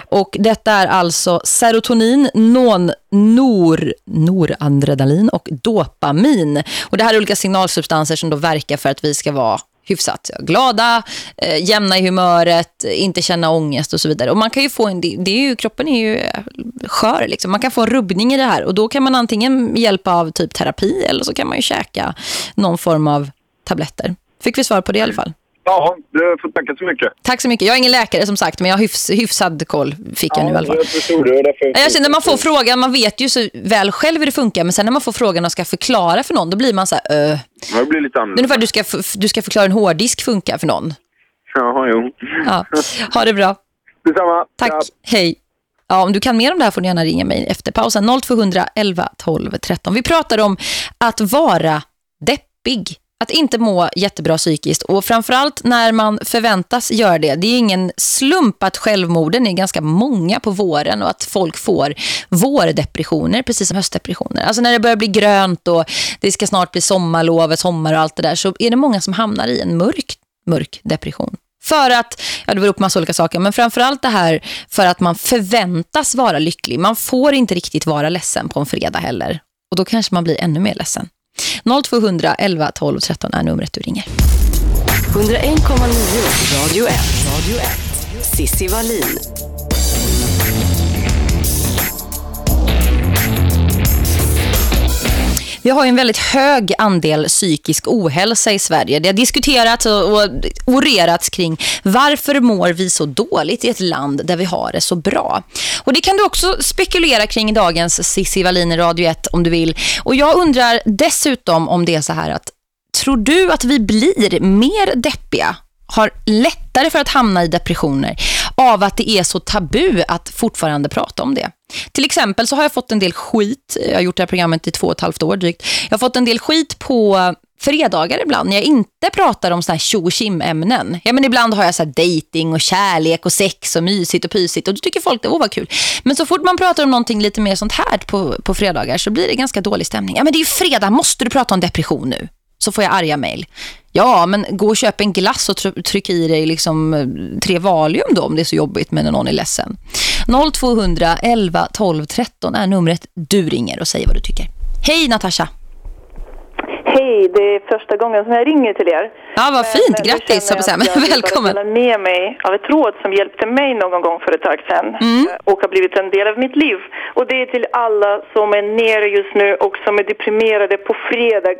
Och detta är alltså serotonin, non, nor, norandrenalin och dopamin. Och det här är olika signalsubstanser som då verkar för att vi ska vara hyfsat glada, eh, jämna i humöret, inte känna ångest och så vidare. Och man kan ju få en, det är ju, kroppen är ju eh, skör liksom. Man kan få en rubbning i det här och då kan man antingen med hjälp av typ terapi eller så kan man ju käka någon form av tabletter. Fick vi svar på det i alla fall.
Ja, du får tacka så mycket.
Tack så mycket. Jag är ingen läkare som sagt, men jag har hyfs, hyfsad koll fick jag nu i alla fall.
jag förstod det. Därför...
Jag känner när man får frågan, man vet ju så väl själv hur det funkar, men sen när man får frågan och ska förklara för någon, då blir man så här.
Ja, Det blir lite annorlunda.
ungefär du ska, du ska förklara en hårddisk funkar för någon.
Jaha, jo.
Ja. Ha det bra.
Detsamma.
Tack.
Ja.
Hej. Ja, om du kan mer om det här får du gärna ringa mig efter pausen. 0200 11 12 13. Vi pratar om att vara deppig. Att inte må jättebra psykiskt. Och framförallt när man förväntas göra det. Det är ingen slump att självmorden är ganska många på våren. Och att folk får vårdepressioner, precis som höstdepressioner. Alltså när det börjar bli grönt och det ska snart bli sommarlov, sommar och allt det där. Så är det många som hamnar i en mörk, mörk depression. För att, ja det beror på massa olika saker, men framförallt det här för att man förväntas vara lycklig. Man får inte riktigt vara ledsen på en fredag heller. Och då kanske man blir ännu mer ledsen. 0200 11 12 13 är numret du ringer.
101,9 Radio 1. Radio 1. Sissi Wallin.
Vi har en väldigt hög andel psykisk ohälsa i Sverige. Det har diskuterats och, och orerats kring varför mår vi så dåligt i ett land där vi har det så bra. Och det kan du också spekulera kring i dagens Cissi Wallin i Radio 1 om du vill. Och jag undrar dessutom om det är så här att tror du att vi blir mer deppiga har lättare för att hamna i depressioner av att det är så tabu att fortfarande prata om det. Till exempel så har jag fått en del skit, jag har gjort det här programmet i två och ett halvt år drygt, jag har fått en del skit på fredagar ibland när jag inte pratar om såna här tjo ämnen. Ja, men ibland har jag så här dating och kärlek och sex och mysigt och pysigt och då tycker folk det, var kul. Men så fort man pratar om någonting lite mer sånt här på, på fredagar så blir det ganska dålig stämning. Ja men det är ju fredag, måste du prata om depression nu? Så får jag arga mejl. Ja, men gå och köp en glass och tryck i dig liksom eh, tre valium då om det är så jobbigt men när någon är ledsen. 0200 11 12 13 är numret du ringer och säger vad du tycker. Hej Natasha!
Hej, det är första gången som jag ringer till er.
Ja, vad fint.
men
Grattis, hoppas jag.
bara [LAUGHS]
välkommen.
dela med mig av ett råd som hjälpte mig någon gång för ett tag sedan
Mm.
eh, och har blivit en del av mitt liv. Och det är till alla som är nere just nu och som är deprimerade på fredag.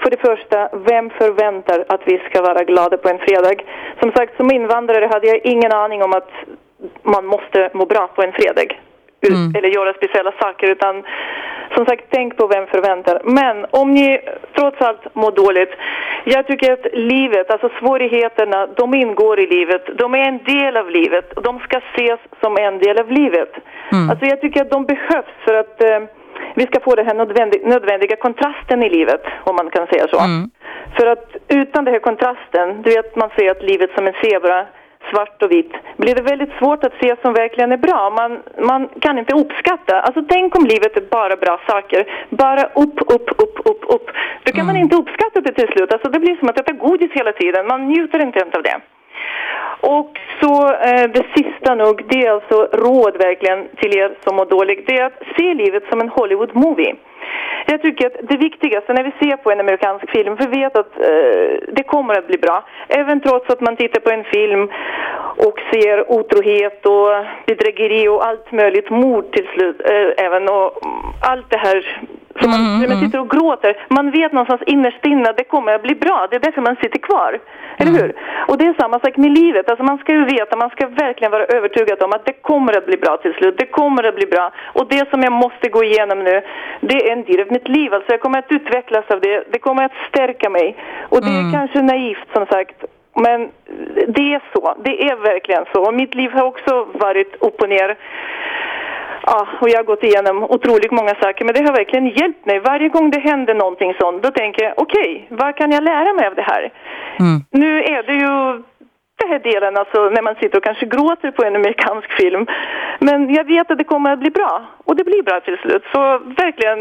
För det första, vem förväntar att vi ska vara glada på en fredag? Som sagt, som invandrare hade jag ingen aning om att man måste må bra på en fredag. ut- eller göra speciella saker utan som sagt tänk på vem förväntar. Men om ni trots allt mår dåligt, jag tycker att livet, alltså svårigheterna, de ingår i livet. De är en del av livet och de ska ses som en del av livet. Alltså jag tycker att de behövs för att eh, vi ska få den här nödvändiga, nödvändiga kontrasten i livet, om man kan säga så. För att utan den här kontrasten, du vet man ser att livet som en zebra, svart och vitt, blir det väldigt svårt att se som verkligen är bra. Man, man kan inte uppskatta. Alltså tänk om livet är bara bra saker. Bara upp, upp, upp, upp, upp. Då kan man inte uppskatta det till slut. Alltså det blir som att äta godis hela tiden. Man njuter inte ens av det. Och så eh, det sista nog, det är alltså råd verkligen till er som mår dåligt. Det är att se livet som en Hollywood-movie. Jag tycker att det viktigaste när vi ser på en amerikansk film, för vi vet att eh, det kommer att bli bra. Även trots att man tittar på en film och ser otrohet och bedrägeri och allt möjligt, mord till slut eh, även och mm, allt det här som man, när man sitter och gråter. Man vet någonstans innerst inne att det kommer att bli bra. Det är därför man sitter kvar. Eller hur? Och det är samma sak med livet. Alltså man ska ju veta, man ska verkligen vara övertygad om att det kommer att bli bra till slut. Det kommer att bli bra. Och det som jag måste gå igenom nu, det är en del av mitt liv. Alltså jag kommer att utvecklas av det. Det kommer att stärka mig. Och det är kanske naivt som sagt Men det är så. Det är verkligen så. Och mitt liv har också varit upp och ner. Ja, och jag har gått igenom otroligt många saker, men det har verkligen hjälpt mig. Varje gång det händer någonting sånt, då tänker jag, okej, vad kan jag lära mig av det här? Nu är det ju den här delen, alltså när man sitter och kanske gråter på en amerikansk film. Men jag vet att det kommer att bli bra. Och det blir bra till slut. Så verkligen,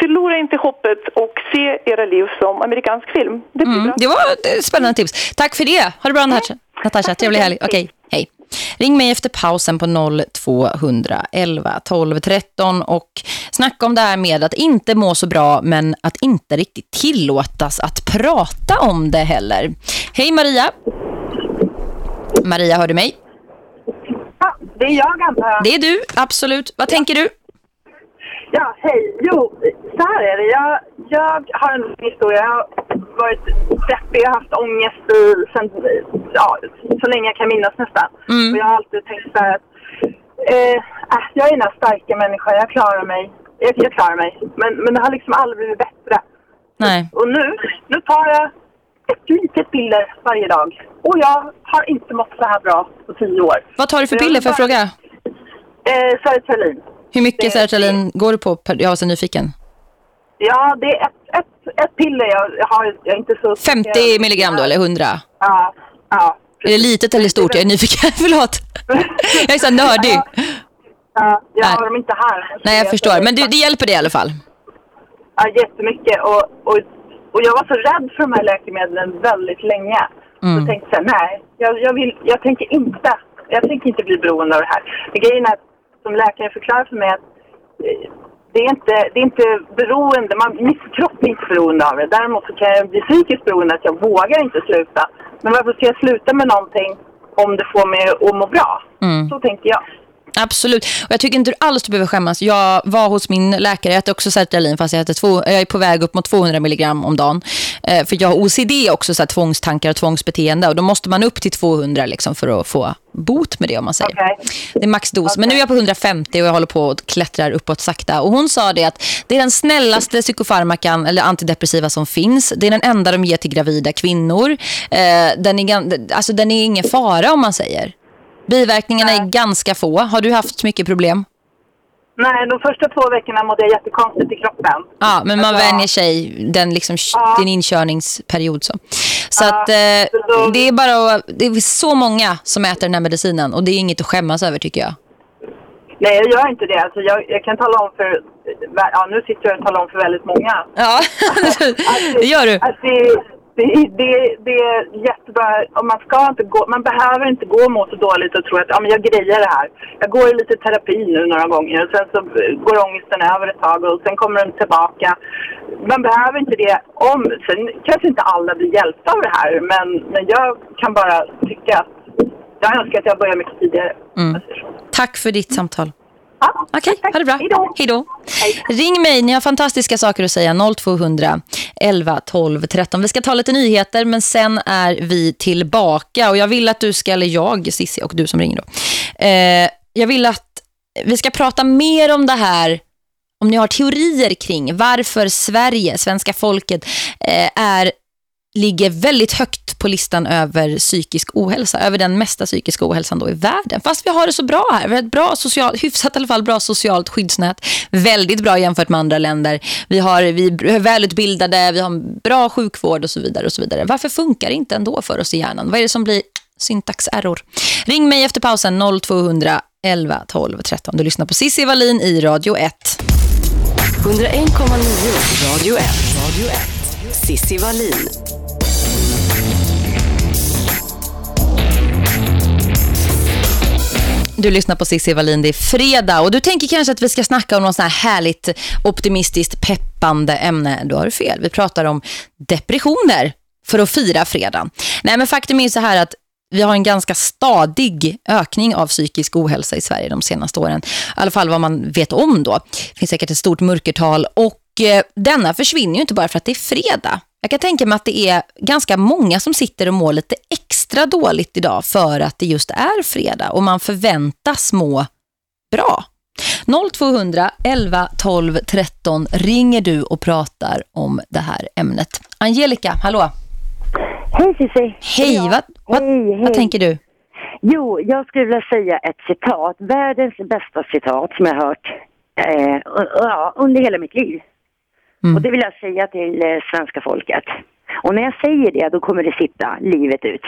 förlora inte hoppet och se era liv som amerikansk film. Det blir
Mm,
bra.
det var ett spännande tips. Tack för det. Ha det bra Natasha. Natasha, trevlig helg. Okej, hej. Ring mig efter pausen på 0211 12 13 och snacka om det här med att inte må så bra men att inte riktigt tillåtas att prata om det heller. Hej Maria. Maria, hör du mig?
Det är jag antar jag.
Det är du, absolut. Vad tänker du?
Ja, hej. Jo, så här är det. Jag, jag har en historia. Jag har varit deppig, jag har haft ångest i, sen, ja, så länge jag kan minnas nästan. Och jag har alltid tänkt så här att eh, äh, jag är den här starka människan, jag klarar mig. Jag, jag klarar mig. Men, men det har liksom aldrig blivit bättre.
Nej.
Och nu, nu tar jag ett litet piller varje dag. Och jag har inte mått så här bra på tio år.
Vad tar du för piller för jag fråga?
Eh, Sertralin.
Hur mycket sertralin går du på? per- Jag var så nyfiken.
Ja, det är ett, ett, ett piller jag har. Jag är inte så...
50 milligram då, eller 100?
Ja, ja.
Är det litet eller stort? Jag är nyfiken. [LAUGHS] Förlåt. Jag är så nördig.
ja jag
Nej.
har dem inte här.
Nej, jag förstår. Men det, det hjälper det i alla fall.
Ja, jättemycket. Och, och, och jag var så rädd för de här läkemedlen väldigt länge.
Mm.
Så tänkte jag, nej, jag, jag, vill, jag tänker inte jag tänker inte bli beroende av det här. Men grejen är att, som läkaren förklarar för mig, att eh, det är inte, det är inte beroende, man, min kropp är inte beroende av det. Däremot så kan jag bli psykiskt beroende att jag vågar inte sluta. Men varför ska jag sluta med någonting om det får mig att må bra?
Mm.
Så tänkte jag.
Absolut. Och jag tycker inte alls du behöver skämmas. Jag var hos min läkare, jag äter också sertralin fast jag, äter två, jag är på väg upp mot 200 milligram om dagen. Eh, för jag har OCD också, så här, tvångstankar och tvångsbeteende. Och då måste man upp till 200 liksom, för att få bot med det om man säger. Det är maxdos. Men nu är jag på 150 och jag håller på och klättrar uppåt sakta. Och hon sa det att det är den snällaste psykofarmakan eller antidepressiva som finns. Det är den enda de ger till gravida kvinnor. Eh, den, är, alltså, den är ingen fara om man säger. Biverkningarna är ganska få. Har du haft mycket problem?
Nej, de första två veckorna mådde jag jättekonstigt i kroppen.
Ja, men man
Alltså-
vänjer sig den liksom
Ja.
din inkörningsperiod så. Så
Ja,
att eh, det är bara det är så många som äter den här medicinen och det är inget att skämmas över tycker jag.
Nej, jag gör inte det. Alltså, jag, jag kan tala om för... Ja, nu sitter jag och talar om för väldigt många.
Ja, [LAUGHS] det gör du.
Att det, det, det, det är jättebra. Och man, ska inte gå, man behöver inte gå mot så dåligt och tro att ja, men jag grejer det här. Jag går i lite terapi nu några gånger och sen så går ångesten över ett tag och sen kommer den tillbaka. Man behöver inte det. Om, sen kanske inte alla blir hjälpta av det här men, men jag kan bara tycka att jag önskar att jag började mycket tidigare.
Mm. Tack för ditt samtal. Okej, ha det bra. Hej då. Ring mig, ni har fantastiska saker att säga. 0200 11 12 13. Vi ska ta lite nyheter men sen är vi tillbaka. Och jag vill att du ska, eller jag, Sissi och du som ringer då. Eh, jag vill att vi ska prata mer om det här om ni har teorier kring varför Sverige, svenska folket, eh, är ligger väldigt högt på listan över psykisk ohälsa, över den mesta psykiska ohälsan då i världen. Fast vi har det så bra här. Vi har ett bra socialt, hyfsat i alla fall bra socialt skyddsnät. Väldigt bra jämfört med andra länder. Vi, har, vi är välutbildade, vi har en bra sjukvård och så vidare. och så vidare. Varför funkar det inte ändå för oss i hjärnan? Vad är det som blir syntaxerror? Ring mig efter pausen 0200 11 12 13. Du lyssnar på Cissi Wallin i Radio 1.
101,9 Radio 1. Radio 1. Sissi Wallin.
Du lyssnar på Cissi Wallin, det är fredag och du tänker kanske att vi ska snacka om något sånt här härligt optimistiskt peppande ämne. Då har du fel. Vi pratar om depressioner för att fira fredagen. Nej men faktum är så här att vi har en ganska stadig ökning av psykisk ohälsa i Sverige de senaste åren. I alla fall vad man vet om då. Det finns säkert ett stort mörkertal och eh, denna försvinner ju inte bara för att det är fredag. Jag kan tänka mig att det är ganska många som sitter och mår lite extra dåligt idag för att det just är fredag och man förväntas må bra. 0200 11 12 13 ringer du och pratar om det här ämnet. Angelica, hallå?
Hej Cissi!
Hej, vad, vad,
Hej, hej.
vad tänker du?
Jo, jag skulle vilja säga ett citat. Världens bästa citat som jag har hört eh, ja, under hela mitt liv. Och det vill jag säga till eh, svenska folket. Och när jag säger det, då kommer det sitta livet ut.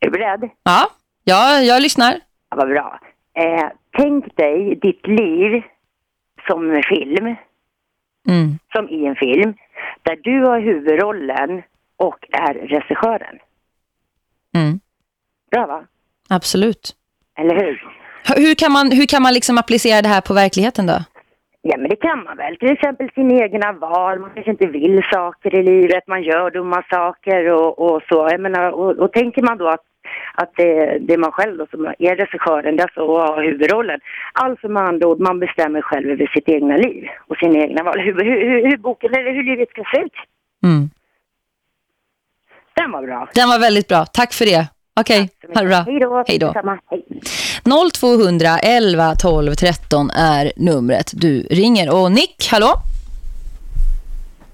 Är du beredd?
Ja, ja jag lyssnar.
Ja, vad bra. Eh, tänk dig ditt liv som en film,
Mm.
som i en film, där du har huvudrollen och är regissören.
Mm.
Bra va?
Absolut.
Eller hur?
Hur kan man, hur kan man liksom applicera det här på verkligheten då?
Ja, men det kan man väl. Till exempel sina egna val. Man kanske inte vill saker i livet. Man gör dumma saker och, och så. Jag menar, och, och tänker man då att, att det, det är man själv då som är regissören, och har huvudrollen. Alltså med andra ord, man bestämmer själv över sitt egna liv och sina egna val. Hur, hur, hur, hur boken eller hur livet ska se ut.
Mm.
Den var bra.
Den var väldigt bra. Tack för det. Okej, ha det bra.
Hej då.
Hej då.
Detsamma. Hej.
0200 11 12 13 är numret du ringer. Och Nick, hallå?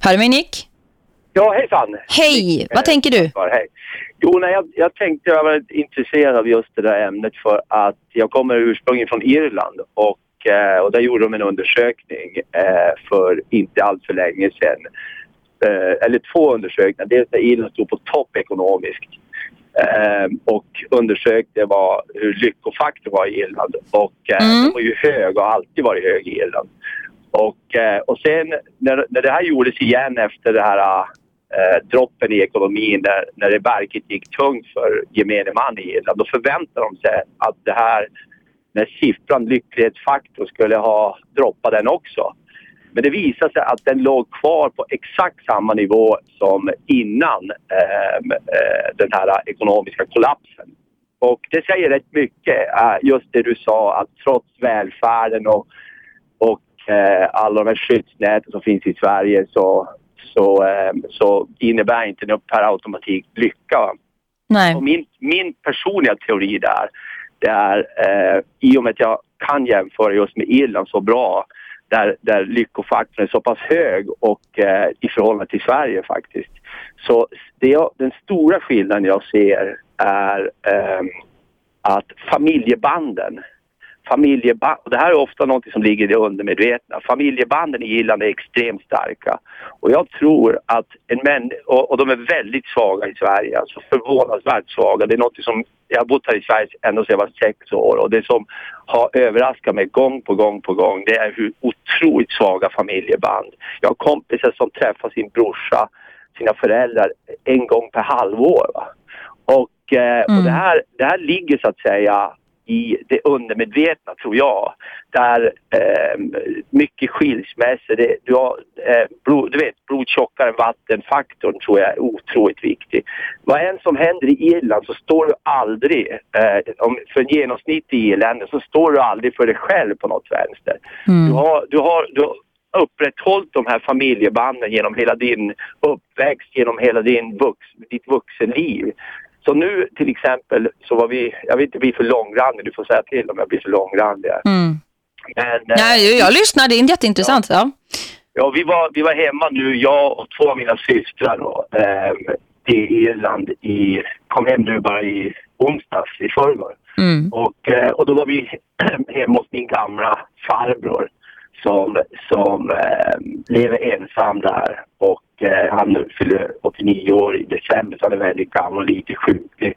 Hör du mig Nick?
Ja, hejsan.
Hej, vad tänker du?
Hej. Jo, nej, jag, jag tänkte jag var intresserad av just det där ämnet för att jag kommer ursprungligen från Irland och, eh, och där gjorde de en undersökning eh, för inte allt för länge sedan. Eh, eller två undersökningar. Dels där Irland stod på topp ekonomiskt eh, och undersökte vad, hur lyckofaktorn var i Irland. Och eh, den var ju hög och har alltid varit hög i Irland. Och, eh, och sen när, när det här gjordes igen efter det här eh, droppen i ekonomin när, när det verket gick tungt för gemene man i Irland, då förväntade de sig att det här, när siffran lycklighetsfaktor skulle ha droppat den också. Men det visade sig att den låg kvar på exakt samma nivå som innan eh, eh, den här ekonomiska kollapsen. Och det säger rätt mycket, eh, just det du sa, att trots välfärden och, och eh, alla de här skyddsnäten som finns i Sverige så, så, eh, så innebär inte det per automatik lycka.
Nej.
Och min, min personliga teori där, det är eh, i och med att jag kan jämföra just med Irland så bra, där, där lyckofaktorn är så pass hög och eh, i förhållande till Sverige faktiskt. Så det jag, den stora skillnaden jag ser är eh, att familjebanden familjeband, och det här är ofta något som ligger i det undermedvetna. Familjebanden i Irland är extremt starka. Och jag tror att en män, och, och de är väldigt svaga i Sverige, alltså förvånansvärt svaga. Det är något som, jag har bott här i Sverige ända sedan jag var sex år och det som har överraskat mig gång på gång på gång, det är hur otroligt svaga familjeband. Jag har kompisar som träffar sin brorsa, sina föräldrar en gång per halvår. Va? Och, eh, och det, här, det här ligger så att säga i det undermedvetna tror jag. Där eh, mycket skilsmässor, det, du, har, eh, blod, du vet blod tjockare än vatten-faktorn tror jag är otroligt viktig. Vad än som händer i Irland så står du aldrig, eh, om, för en genomsnittlig irländare så står du aldrig för dig själv på något vänster. Du har, du har, du har upprätthållit de här familjebanden genom hela din uppväxt, genom hela din vux, ditt vuxenliv. Så nu till exempel så var vi, jag vill inte bli för långrandig, du får säga till om jag blir för långrandig.
Mm.
Men, eh,
Nej, jag lyssnar, det är jätteintressant. Ja.
Ja, vi var, vi var hemma nu, jag och två av mina systrar då, eh, till Irland i, kom hem nu bara i onsdags, i förrgår.
Mm.
Och, eh, och då var vi [CLEARS THROAT] hemma hos min gamla farbror som, som eh, lever ensam där. Och eh, han fyller 89 år i december så han är väldigt gammal och lite sjuklig.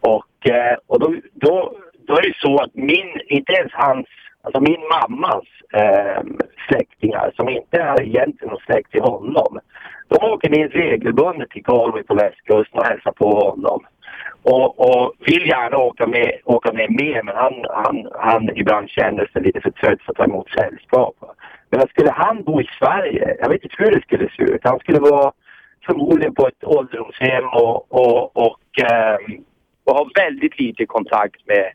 Och, eh, och då, då, då är det så att min, inte ens hans, alltså min mammas eh, släktingar som inte är egentligen någon släkt till honom. De åker ner regelbundet till Galway på västkusten och hälsar på honom. Och, och vill gärna åka med, åka med mer men han, han, han ibland känner sig lite för trött för att ta emot sällskap. Men skulle han bo i Sverige, jag vet inte hur det skulle se ut. Han skulle vara förmodligen på ett ålderdomshem och, och, och, ehm, och ha väldigt lite kontakt med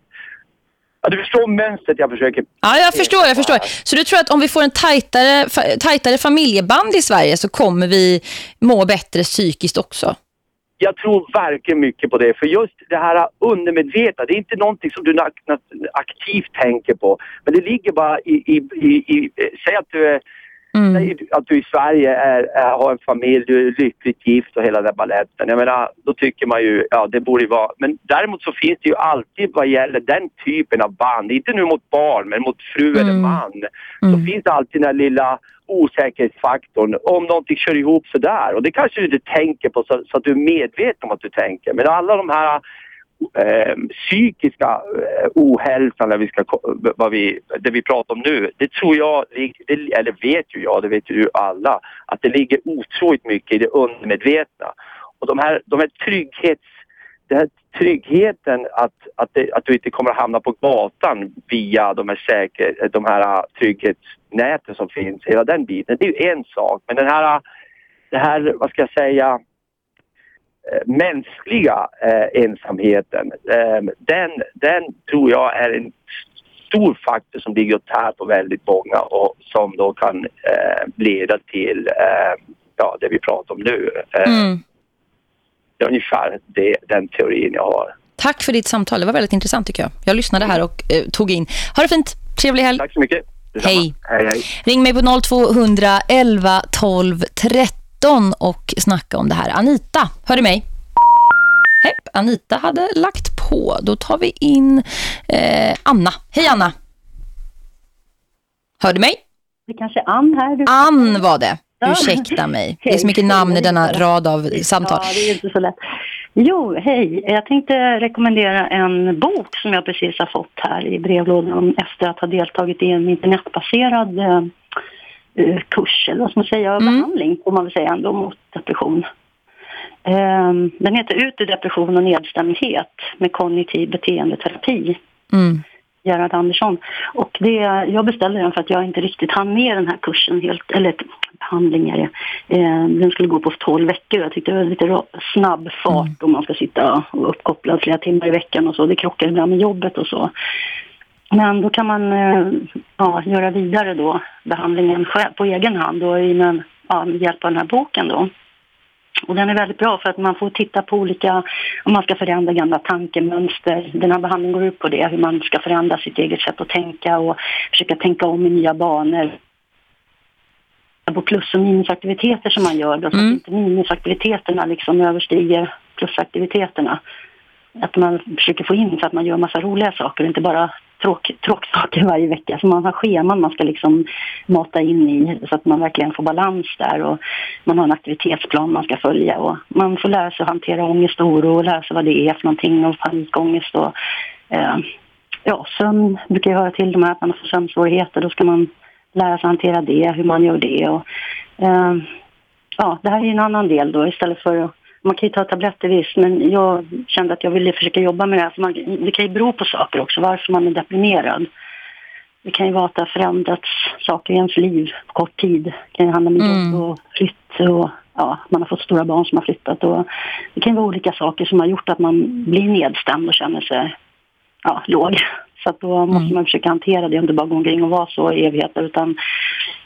Ja, du förstår mönstret jag försöker...
Ja, jag förstår, jag förstår. Så du tror att om vi får en tajtare, tajtare familjeband i Sverige så kommer vi må bättre psykiskt också?
Jag tror verkligen mycket på det. För just det här undermedvetna, det är inte någonting som du aktivt tänker på. Men det ligger bara i... i, i, i säg att du är Mm. Att du i Sverige är, är, har en familj, du är lyckligt gift och hela den baletten. Jag menar, då tycker man ju, ja det borde ju vara... Men däremot så finns det ju alltid vad gäller den typen av band, inte nu mot barn men mot fru mm. eller man, så mm. finns det alltid den där lilla osäkerhetsfaktorn om någonting kör ihop sådär. Och det kanske du inte tänker på så, så, att du är medveten om att du tänker. Men alla de här eh, psykiska eh, ohälsan, där vi ska, vad vi, det vi pratar om nu, det tror jag, det, eller vet ju jag, det vet ju alla, att det ligger otroligt mycket i det undermedvetna. Och de här, de här trygghets den här tryggheten att, att, det, att du inte kommer att hamna på gatan via de här, säker, de här äh, trygghetsnäten som finns, hela den biten, det är ju en sak. Men den här, äh, det här vad ska jag säga, äh, mänskliga eh, ensamheten, eh, den, den tror jag är en stor faktor som ligger och tär på väldigt många och som då kan eh, leda till eh, ja, det vi pratar om nu. Eh, mm. Är ungefär det, den teorin jag har.
Tack för ditt samtal, det var väldigt intressant tycker jag. Jag lyssnade här och eh, tog in. Ha det fint, trevlig helg.
Tack så mycket.
Hej.
hej, hej.
Ring mig på 0200 11 12 13 och snacka om det här. Anita, hör du mig? Hepp, Anita hade lagt på. Då tar vi in eh, Anna. Hej Anna. Hör du mig?
Det kanske är Ann här. Du...
Ann var det. Ursäkta mig. Det är så mycket namn i denna rad av samtal.
Ja, det är inte så lätt. Jo, hej. Jag tänkte rekommendera en bok som jag precis har fått här i brevlådan efter att ha deltagit i en internetbaserad eh, eh kurs, eller vad ska man säga, mm. behandling får man väl säga ändå mot depression. Um, den heter Ut ur depression och nedstämdhet med kognitiv beteendeterapi. Mm. Gerhard Andersson. Och det, jag beställde den för att jag inte riktigt hann med den här kursen helt, eller behandlingen. Eh, den skulle gå på 12 veckor. Jag tyckte det var lite snabb fart mm. om man ska sitta och uppkopplad flera timmar i veckan och så. Det krockar ibland med jobbet och så. Men då kan man eh, ja, göra vidare då behandlingen själv, på egen hand och med, ja, med hjälp av den här boken då. Och den är väldigt bra för att man får titta på olika, om man ska förändra gamla tankemönster. Den här behandlingen går ut på det, hur man ska förändra sitt eget sätt att tänka och försöka tänka om i nya banor. På plus och minusaktiviteter som man gör då, så mm. att inte minusaktiviteterna liksom överstiger plusaktiviteterna. Att man försöker få in så att man gör massa roliga saker, inte bara tråk, tråksaker varje vecka. Så man har scheman man ska liksom mata in i så att man verkligen får balans där. Och man har en aktivitetsplan man ska följa. Och man får lära sig att hantera ångest och oro och lära sig vad det är för någonting och panikångest. Och, eh, ja, sömn brukar ju höra till de här att man har sömnsvårigheter. Då ska man lära sig att hantera det, hur man gör det. Och, eh, ja, det här är en annan del då istället för att man kan ju ta tabletter visst, men jag kände att jag ville försöka jobba med det här. För man, det kan ju bero på saker också, varför man är deprimerad. Det kan ju vara att det har förändrats saker i ens liv på kort tid. Det kan ju handla om mm. jobb och flytt och ja, man har fått stora barn som har flyttat. Och det kan ju vara olika saker som har gjort att man blir nedstämd och känner sig ja, låg. Så att då måste mm. man försöka hantera det och inte bara gå omkring och vara så i evigheter utan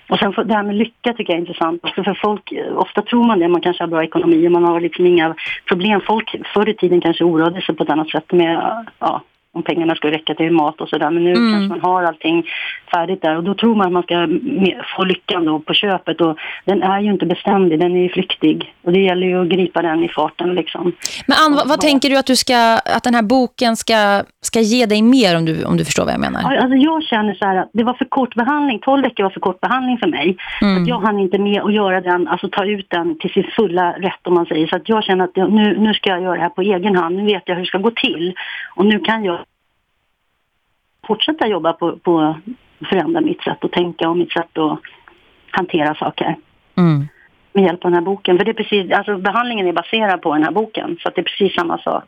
och sen det här med lycka tycker jag är intressant. Alltså för folk, eh, ofta tror man det, man kanske har bra ekonomi och man har liksom inga problem. Folk förr i tiden kanske oroade sig på ett annat sätt med ja, om pengarna ska räcka till mat och sådär. Men nu mm. kanske man har allting färdigt där och då tror man att man ska få lyckan då på köpet och den är ju inte beständig, den är ju flyktig och det gäller ju att gripa den i farten liksom.
Men Ann, vad, vad tänker du att du ska att den här boken ska, ska ge dig mer om du, om du förstår vad jag menar?
Alltså jag känner så här att det var för kort behandling, 12 veckor var för kort behandling för mig. Mm. Att jag hann inte med att göra den, alltså ta ut den till sin fulla rätt om man säger. Så att jag känner att nu, nu ska jag göra det här på egen hand, nu vet jag hur det ska gå till och nu kan jag fortsätta jobba på, på att förändra mitt sätt att tänka och mitt sätt att hantera saker. Mm. Med hjälp av den här boken. För det är precis, alltså behandlingen är baserad på den här boken. Så det är precis samma sak.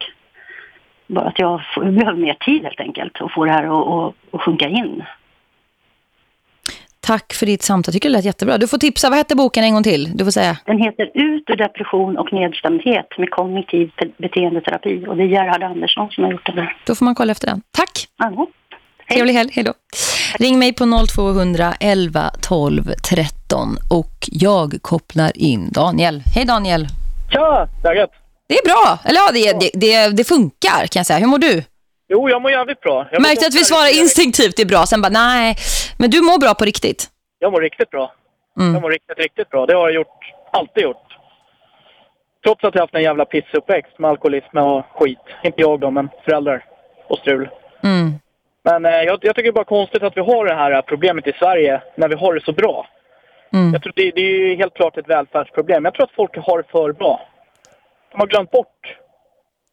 Bara att jag, behöver mer tid helt enkelt och få det här att, att sjunka in.
Tack för ditt samtal. Tycker det lät jättebra. Du får tipsa. Vad heter boken en gång till? Du får säga.
Den heter Ut ur depression och nedstämdhet med kognitiv beteendeterapi. Och det är Gerhard Andersson som har gjort den här.
Då får man kolla efter den. Tack!
Ja.
Trevlig helg, hej då. Ring mig på 0200 11 12 13 och jag kopplar in Daniel. Hej Daniel.
Tja, läget?
Det är bra. Eller ja, det, det, det, det, funkar kan jag säga. Hur mår du?
Jo, jag mår jävligt bra. Jag
Märkte att vi svarar instinktivt det är bra. Sen bara, nej. Men du mår bra på riktigt?
Jag mår riktigt bra.
Mm.
Den var riktigt, riktigt bra. Det har jag gjort, alltid gjort. Trots att jag haft en jävla pissuppväxt med alkoholism och skit. Inte jag då, men föräldrar och strul.
Mm.
Men eh, jag, jag tycker bara konstigt att vi har det här problemet i Sverige när vi har det så bra.
Mm.
Jag tror det, det är helt klart ett välfärdsproblem. Jag tror att folk har det för bra. De har glömt bort,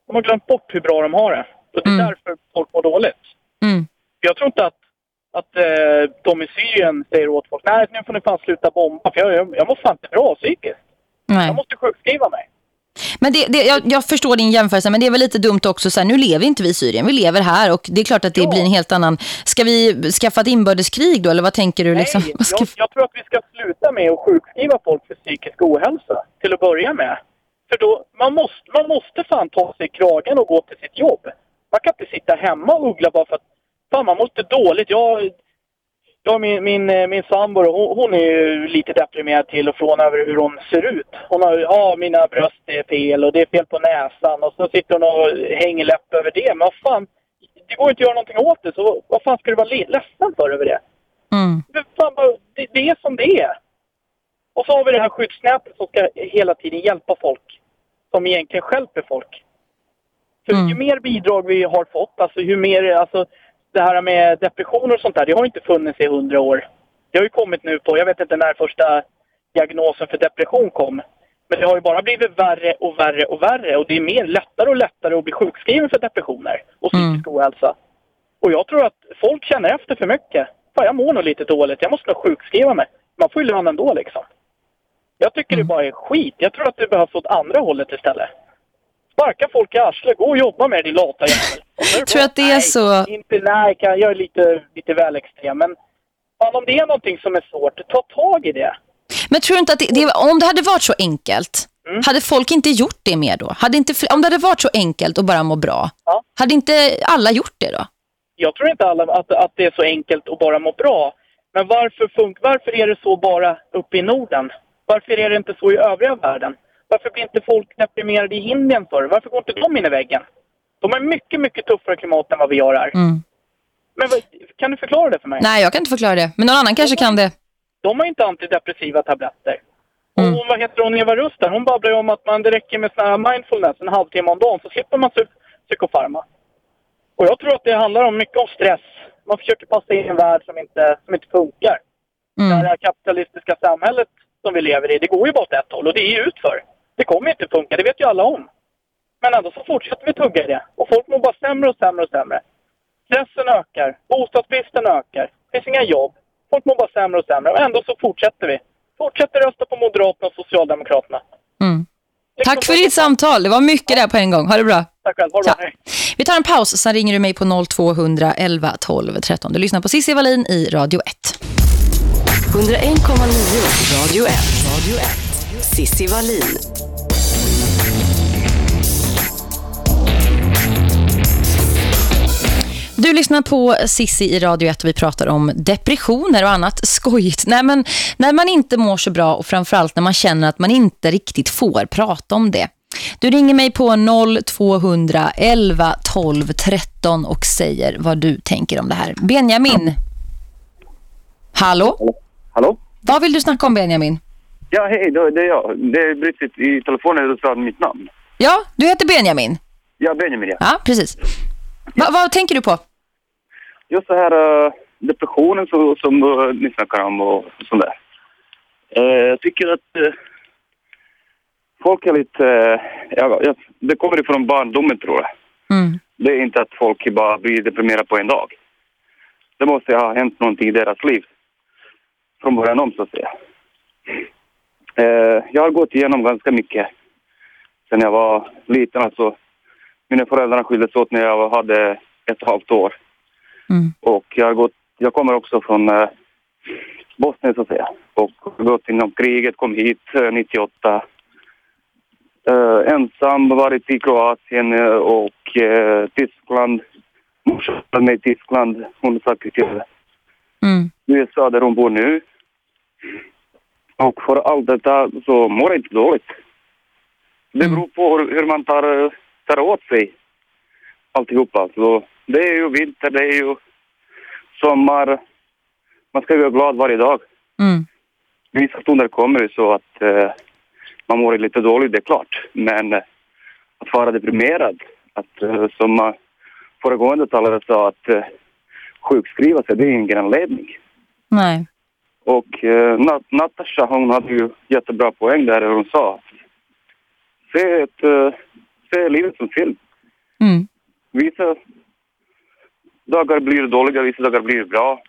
de har glömt bort hur bra de har det. Och det är därför folk mår dåligt.
Mm.
Jag tror inte att, att eh, de i Syrien säger åt folk nej nu får ni fan sluta bomba för jag, jag, jag mår fan inte bra psykiskt.
Nej.
Jag måste sjukskriva mig.
Men det, det, jag, jag förstår din jämförelse, men det är väl lite dumt också. Så här, nu lever inte vi i Syrien, vi lever här och det är klart att det blir en helt annan... Ska vi skaffa ett inbördeskrig då, eller vad tänker du? Liksom?
Nej, [LAUGHS]
ska...
jag, jag tror att vi ska sluta med att sjukskriva folk för psykisk ohälsa till att börja med. För då, man måste, man måste fan ta sig i kragen och gå till sitt jobb. Man kan inte sitta hemma och uggla bara för att fan man måste dåligt. Jag, jag min, min, eh, min sambo, hon, hon är ju lite deprimerad till och från över hur hon ser ut. Hon har ja mina bröst är fel och det är fel på näsan och så sitter hon och hänger läpp över det. Men vad fan, det går inte att göra någonting åt det så vad fan ska du vara le- ledsen för över det?
Mm.
Men fan, det, det är som det är. Och så har vi det här skyddsnätet som ska hela tiden hjälpa folk. Som egentligen stjälper folk. För ju mer bidrag vi har fått, alltså hur mer, alltså det här med depressioner och sånt där, det har inte funnits i hundra år. Det har ju kommit nu på, jag vet inte när första diagnosen för depression kom. Men det har ju bara blivit värre och värre och värre och det är mer lättare och lättare att bli sjukskriven för depressioner och psykisk ohälsa. Och jag tror att folk känner efter för mycket. Fan, jag mår nog lite dåligt, jag måste nog sjukskriva mig. Man får ju lön ändå liksom. Jag tycker det bara är skit. Jag tror att det behövs åt andra hållet istället. Sparka folk i arslet, gå och jobba med det din lata jävel. [LAUGHS] Och
Tror att det är så...
Inte, nej, jag är lite, lite väl extrem. Men fan, om det är någonting som är svårt, ta tag i det.
Men tror du inte att det, det, om det hade varit så enkelt,
Mm.
hade folk inte gjort det mer då? Hade inte, om det hade varit så enkelt och bara må bra, hade inte alla gjort det då?
Jag tror inte alla att, att det är så enkelt att bara må bra. Men varför, fun- varför är det så bara uppe i Norden? Varför är det inte så i övriga världen? Varför blir inte folk deprimerade i Indien för? Varför går inte de in i väggen? De har mycket, mycket tuffare klimat än vad vi har här.
Mm.
Men kan du förklara det för mig?
Nej, jag kan inte förklara det. Men någon annan kanske kan det.
De har inte antidepressiva tabletter. Och hon, vad heter hon, Eva Rust där, hon babblar ju om att man, det räcker med sån här mindfulness en halvtimme om dagen så slipper man psy- psykofarma. Och jag tror att det handlar om mycket om stress. Man försöker passa in i en värld som inte, som inte funkar. Det här kapitalistiska samhället som vi lever i, det går ju bara åt ett håll och det är utför. Det kommer inte funka, det vet ju alla om. Men ändå så fortsätter vi tugga i det. Och folk mår bara sämre och sämre och sämre. Stressen ökar, bostadsbristen ökar, det finns inga jobb. Folk mår bara sämre och sämre och ändå så fortsätter vi. Fortsätter rösta på Moderaterna och Socialdemokraterna.
Mm. Tack för ditt samtal. Det var mycket där på en gång. Ha det bra.
Tack själv, ha det bra. Hej.
Vi tar en paus, sen ringer du mig på 0200 11 12 13. Du lyssnar på Cissi Wallin i Radio 1.
101,9 Radio 1. Radio 1. Sissi Wallin.
Du lyssnar på Sissi i Radio 1 och vi pratar om depressioner och annat skojigt. Nej, men när man inte mår så bra och framförallt när man känner att man inte riktigt får prata om det. Du ringer mig på 0200 11 12 13 och säger vad du tänker om det här. Benjamin. Hallå?
Hallå?
Vad vill du snacka om Benjamin?
Ja, hej, det, det är jag. Det är brutits i telefonen och sa mitt namn.
Ja, du heter Benjamin.
Ja, Benjamin, ja.
Ja, precis. Va, vad tänker du på?
Just det här uh, depressionen som, som uh, ni snackar om och sånt där. Eh, jag tycker att uh, folk är lite... Uh, ja, ja, det kommer ifrån barndomen, tror jag.
Mm.
Det är inte att folk bara blir deprimerade på en dag. Det måste ha hänt någonting i deras liv. Från början om, så att säga. Eh, jag har gått igenom ganska mycket sen jag var liten. Alltså, mina föräldrar skildes åt när jag hade ett och ett halvt år.
Mm.
Och jag, har gått, jag kommer också från eh, Bosnien, så att säga. Och gått inom kriget, kom hit eh, 98. Eh, ensam, varit i Kroatien eh, och eh, Tyskland. Morsan med i Tyskland, hon är sekreterare.
Mm.
USA där hon bor nu. Och för allt detta så mår jag inte dåligt. Det beror på hur, hur man tar, tar åt sig alltihopa. Så det är ju vinter, det är ju sommar. Man ska ju vara glad varje dag.
Mm.
vissa stunder kommer det så att eh, man mår lite dåligt, det är klart. Men eh, att vara deprimerad, att eh, som uh, föregående talare sa, att uh, sjukskriva sig, det är ingen anledning.
Nej.
Och eh, Nat Natasha, hon hade ju jättebra poäng där hon sa se, ett, eh, se livet som film.
Mm.
Vissa dagar blir dåliga, vissa dagar blir bra.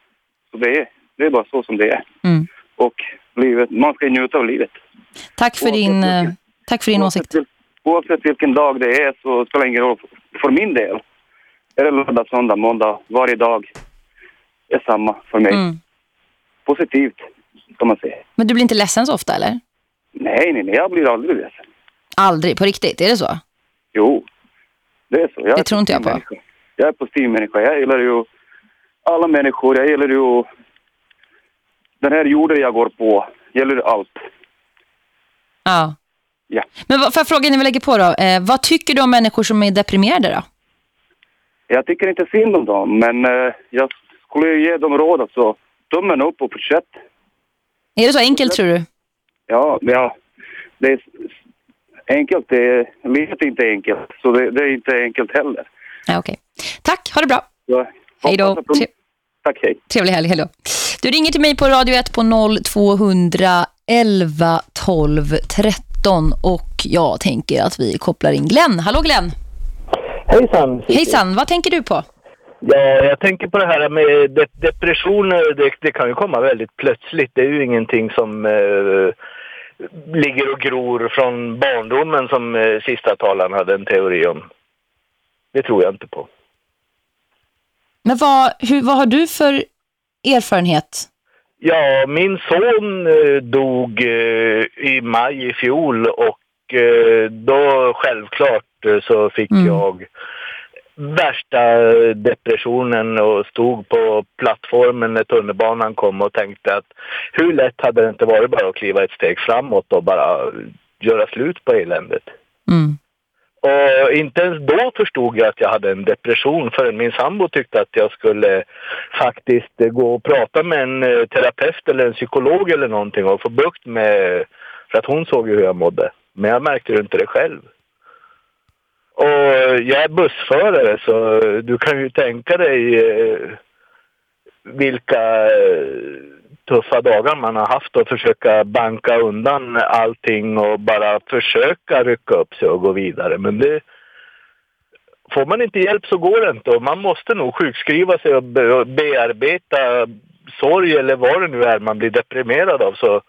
Så det är, det är bara så som det är.
Mm.
Och livet, man ska njuta av livet.
Tack för din, eh, tack för din åsikt.
Oavsett vilken dag det är så spelar det ingen roll. För min del är det lördag, söndag, måndag, varje dag är samma för mig.
Mm.
Positivt, kan man säga.
Men du blir inte ledsen så ofta, eller?
Nej, nej, nej, jag blir aldrig ledsen.
Aldrig, på riktigt, är det så?
Jo, det är så. Jag
Det
är
tror inte jag på.
människa. Jag är positiv människa. Jag gillar ju alla människor. Jag gillar ju den här jorden jag går på. Gillar allt.
Ja.
Ja.
Men vad, för fråga innan vi lägger på då. Eh, vad tycker du om människor som är deprimerade då?
Jag tycker inte synd om dem, men eh, jag skulle ju ge dem råd alltså. Tummen upp och fortsätt.
Är det så enkelt tror du?
Ja, ja. Det är enkelt. Det är, livet är inte enkelt, så det, det är inte enkelt heller.
Ja, okej. Tack, ha det bra.
Så,
Hej då. Tre-
Tack, hej.
Trevlig helg, hej då. Du ringer till mig på Radio 1 på 0200 11 12 13 och jag tänker att vi kopplar in Glenn. Hallå Glenn!
Hejsan!
Hejsan, vad tänker du på?
Ja, jag tänker på det här med de depressioner. Det, det kan ju komma väldigt plötsligt. Det är ju ingenting som eh, ligger och gror från barndomen som eh, sista talaren hade en teori om. Det tror jag inte på.
Men vad, hur, vad har du för erfarenhet?
Ja, min son eh, dog eh, i maj i fjol och eh, då självklart eh, så fick jag värsta depressionen och stod på plattformen när tunnelbanan kom och tänkte att hur lätt hade det inte varit bara att kliva ett steg framåt och bara göra slut på eländet.
Mm.
Och inte ens då förstod jag att jag hade en depression förrän min sambo tyckte att jag skulle faktiskt gå och prata med en eh, terapeut eller en psykolog eller någonting och få bukt med, för att hon såg ju hur jag mådde. Men jag märkte ju inte det själv. Och jag är bussförare så du kan ju tänka dig eh, vilka eh, tuffa dagar man har haft att försöka banka undan allting och bara försöka rycka upp sig och gå vidare. Men det, får man inte hjälp så går det inte. Och man måste nog sjukskriva sig och och bearbeta sorg eller vad det nu är man blir deprimerad av. Så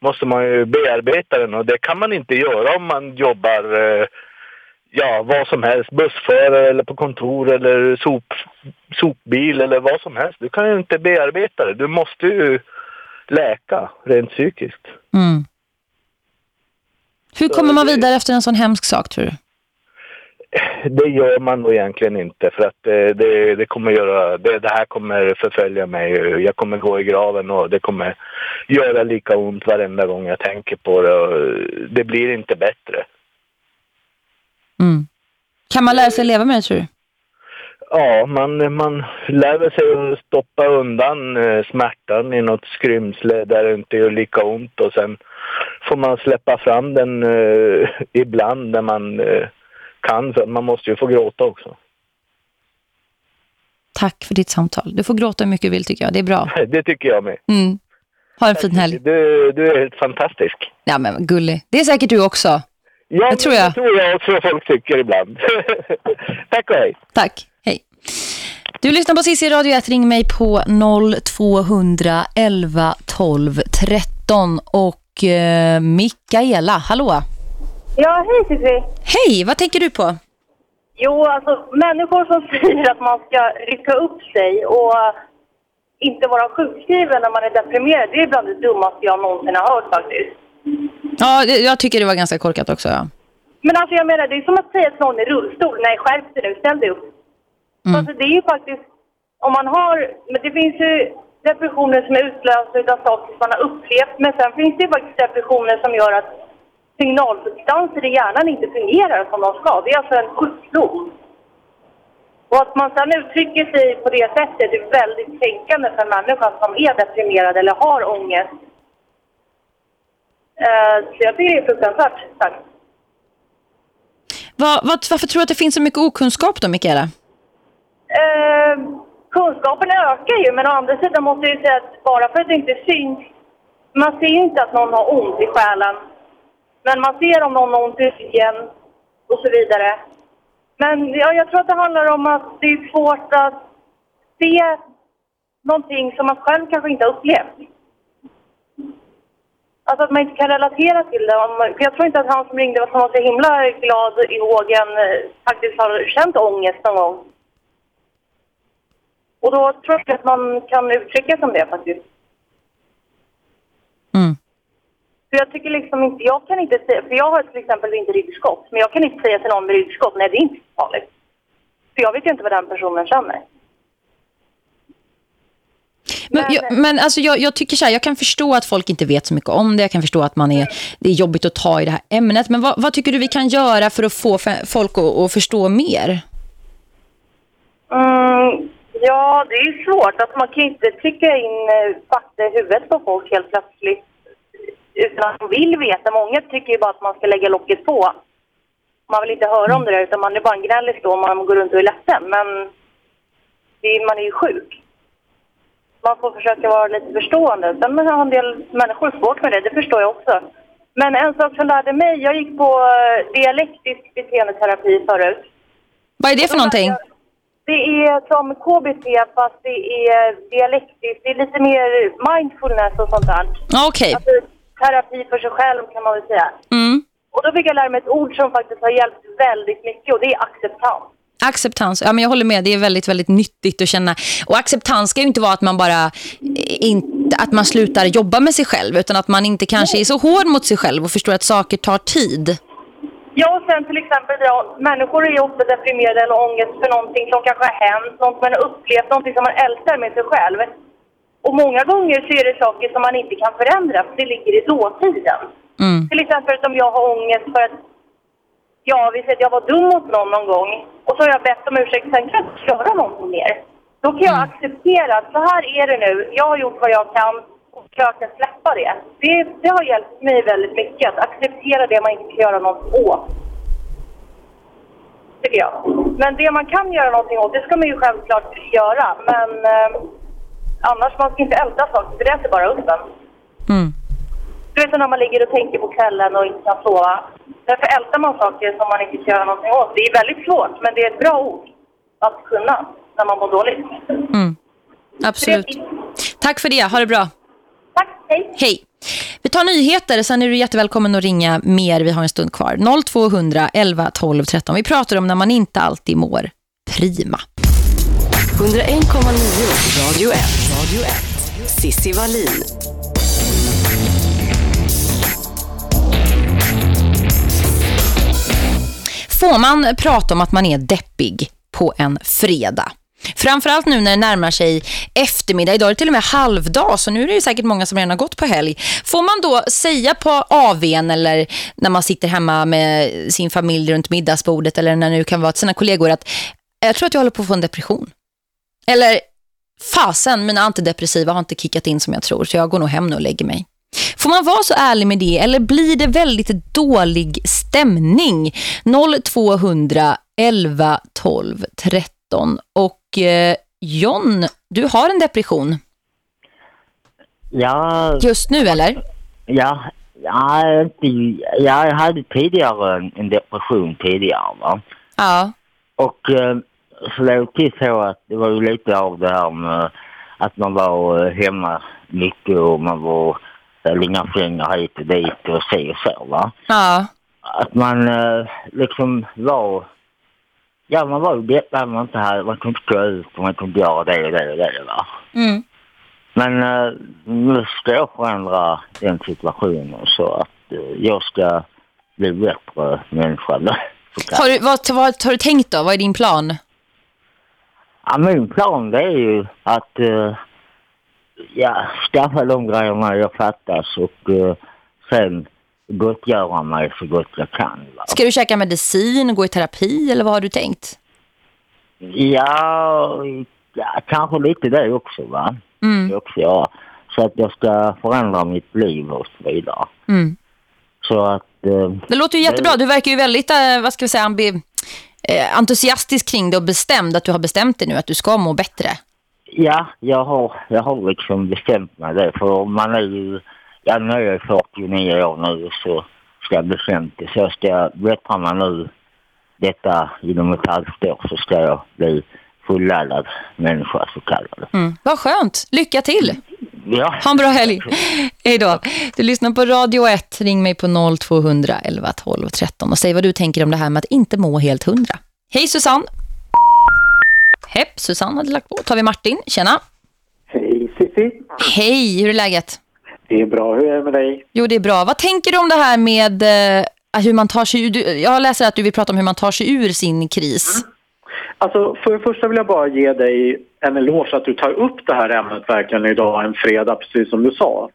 måste man ju bearbeta den. Och det kan man inte göra om man jobbar eh, ja, vad som helst, bussförare eller på kontor eller sop, sopbil eller vad som helst. Du kan ju inte bearbeta det. Du måste ju läka rent psykiskt.
Mm. Hur kommer man vidare efter en sån hemsk sak tror du?
Det gör man nog egentligen inte för att det, det, det kommer göra, det, det här kommer förfölja mig. Jag kommer gå i graven och det kommer göra lika ont varenda gång jag tänker på det. Det blir inte bättre.
Mm. Kan man lära sig leva med det tror du?
Ja, man, man lär sig att stoppa undan eh, smärtan i något skrymsle där det inte gör lika ont och sen får man släppa fram den eh, ibland när man eh, kan. För man måste ju få gråta också.
Tack för ditt samtal. Du får gråta hur mycket du vill tycker jag. Det är bra. [LAUGHS]
Det tycker jag med.
Mm. Ha en fin helg.
Du, du är helt fantastisk.
Ja men gullig. Det är säkert du också.
Ja,
det tror jag.
Det tror jag också folk tycker ibland. [LAUGHS] Tack och hej.
Tack. Hej. Du lyssnar på Cissi Radio 1. Ring mig på 0200 11 12 13 och eh, Mikaela. Hallå.
Ja, hej Cissi.
Hej, vad tänker du på?
Jo, alltså människor som säger att man ska rycka upp sig och inte vara sjukskriven när man är deprimerad, det är bland det dummaste jag någonsin har hört faktiskt.
Ja, det- jag tycker det var ganska korkat också. Ja.
Men alltså jag menar, det är som att säga till någon i rullstol, nej skärp dig nu, ställ dig upp.
Mm.
Så Alltså, det är ju faktiskt, om man har, men det finns ju depressioner som är utlösta av saker som man har upplevt, men sen finns det ju faktiskt depressioner som gör att signalsubstanser i hjärnan inte fungerar som de ska. Det är alltså en sjukdom. Och att man sedan uttrycker sig på det sättet är väldigt kränkande för en människa som är deprimerad eller har ångest.
Eh, så jag tycker det är fruktansvärt. Tack.
Vad, vad, varför tror du att det finns så mycket okunskap då, Mikaela?
Eh, kunskapen ökar ju, men å andra sidan måste jag ju säga att bara för att det inte syns, man ser ju inte att någon har ont i själen. Men man ser om någon har ont i ryggen och så vidare. Men ja, jag tror att det handlar om att det är svårt att se någonting som man själv kanske inte har upplevt. Alltså att man inte kan relatera till det. Om- För jag tror inte att han som ringde var så himla glad i hågen eh, faktiskt har känt ångest någon gång. Och då tror jag att man kan uttrycka som det faktiskt.
Mm.
För jag tycker liksom inte, jag kan inte säga, för jag har till exempel inte ryggskott, men jag kan inte säga till någon med ryggskott, nej det är inte farligt. För jag vet ju inte vad den personen känner.
Men, jag, men alltså jag, jag tycker så här, jag kan förstå att folk inte vet så mycket om det. Jag kan förstå att man är, det är jobbigt att ta i det här ämnet. Men vad, vad tycker du vi kan göra för att få folk att, att förstå mer?
Mm, ja, det är svårt. Att man kan inte trycka in eh, fakta i huvudet på folk helt plötsligt utan att de vill veta. Många tycker ju bara att man ska lägga locket på. Man vill inte höra om det där utan man är bara en gnällig då man går runt och är ledsen. Men det man är ju sjuk. Man får försöka vara lite förstående. Sen har en del människor svårt med det, det förstår jag också. Men en sak som lärde mig, jag gick på eh, dialektisk beteendeterapi förut.
Vad är det för någonting?
Det är som KBT fast det är dialektiskt. Det är lite mer mindfulness och sånt där.
Okej.
Alltså terapi för sig själv kan man väl säga.
Mm.
Och då fick jag lära mig ett ord som faktiskt har hjälpt väldigt mycket och det är acceptans.
Acceptans, ja men jag håller med, det är väldigt väldigt nyttigt att känna. Och acceptans ska ju inte vara att man bara inte, att man slutar jobba med sig själv utan att man inte kanske är så hård mot sig själv och förstår att saker tar tid.
Ja, och sen till exempel, ja, människor är ju ofta deprimerade eller ångest för någonting som kanske har hänt, något man har upplevt, någonting som man älskar med sig själv. Och många gånger så är det saker som man inte kan förändra, för det ligger i dåtiden.
Mm.
Till exempel som jag har ångest för att, ja, vi säger att jag var dum mot någon någon gång. Och så har jag bett om ursäkt, sen kan jag inte göra någonting mer. Då kan jag acceptera att så här är det nu, jag har gjort vad jag kan och försöka släppa det. det. Det har hjälpt mig väldigt mycket, att acceptera det man inte kan göra något åt. Tycker jag. Men det man kan göra någonting åt, det ska man ju självklart göra. Men eh, annars, man ska inte älta saker, för det äter bara upp en.
Mm.
Du vet när man ligger och tänker på kvällen och inte kan sova. Därför ältar man saker som man inte kan göra någonting åt. Det är väldigt svårt, men det är ett bra ord att kunna när man mår dåligt.
Mm. Absolut. Tack för det, ha det bra.
Tack, hej.
Hej. Vi tar nyheter, sen är du jättevälkommen att ringa mer. Vi har en stund kvar. 0200 11 12 13. Vi pratar om när man inte alltid mår prima.
101,9 Radio 1. Radio 1. Sissi Wallin.
Får man prata om att man är deppig på en fredag? Framförallt nu när det närmar sig eftermiddag. Idag är det till och med halvdag så nu är det ju säkert många som redan har gått på helg. Får man då säga på AWn eller när man sitter hemma med sin familj runt middagsbordet eller när det nu kan vara till sina kollegor att jag tror att jag håller på att få en depression. Eller fasen, mina antidepressiva har inte kickat in som jag tror så jag går nog hem nu och lägger mig. Får man vara så ärlig med det eller blir det väldigt dålig stämning? 0200 11 12 13 och eh, John, du har en depression
Ja,
just nu eller?
ja, jag hade tidigare en, depression tidigare va.
Ja.
Och eh, så låg det till så att det var ju lite av det här med att man var eh, hemma mycket och man var linga fingrar hit och dit och se och så va.
Ja.
Att man eh, liksom var, ja man var ju detta man inte hade, man kunde inte gå ut och man kunde göra det och det och det va.
Mm.
Men eh, nu ska jag förändra den situationen så att eh, jag ska bli bättre människa. [LAUGHS]
Har du, vad, vad har du tänkt då? Vad är din plan?
Ja, min plan det är ju att eh, ja, skaffa de grejerna jag fattas och eh, sen gottgöra mig så gott jag kan. Va?
Ska du käka medicin och gå i terapi eller vad har du tänkt?
Ja, ja, kanske lite det också va.
Mm.
Det också, ja. Så att jag ska förändra mitt liv och så vidare.
Mm.
Så att... Eh,
Det låter ju jättebra. Du verkar ju väldigt, eh, vad ska vi säga, ambi, eh, entusiastisk kring det och bestämd att du har bestämt dig nu att du ska må bättre.
Ja, jag har, jag har liksom bestämt mig det. För man är ju... Ja, nu är jag 49 år nu så ska jag bli 50. Så ska jag bättra mig nu detta inom ett halvt år så ska jag bli fulladdad människa så kallad.
Mm. Vad skönt. Lycka till.
Ja.
Ha en bra helg. Hej då. Du lyssnar på Radio 1. Ring mig på 0200 11 12 13 och säg vad du tänker om det här med att inte må helt hundra. Hej Susanne. Hepp, Susanne hade lagt på. Tar vi Martin. Tjena.
Hej Cissi.
Hej, hur är läget?
Det är bra, hur är det med dig?
Jo, det är bra. Vad tänker du om det här med eh, hur man tar sig ur... Du, jag läser att du vill prata om hur man tar sig ur sin kris.
Alltså för det första vill jag bara ge dig en eloge att du tar upp det här ämnet verkligen idag en fredag, precis som du sa.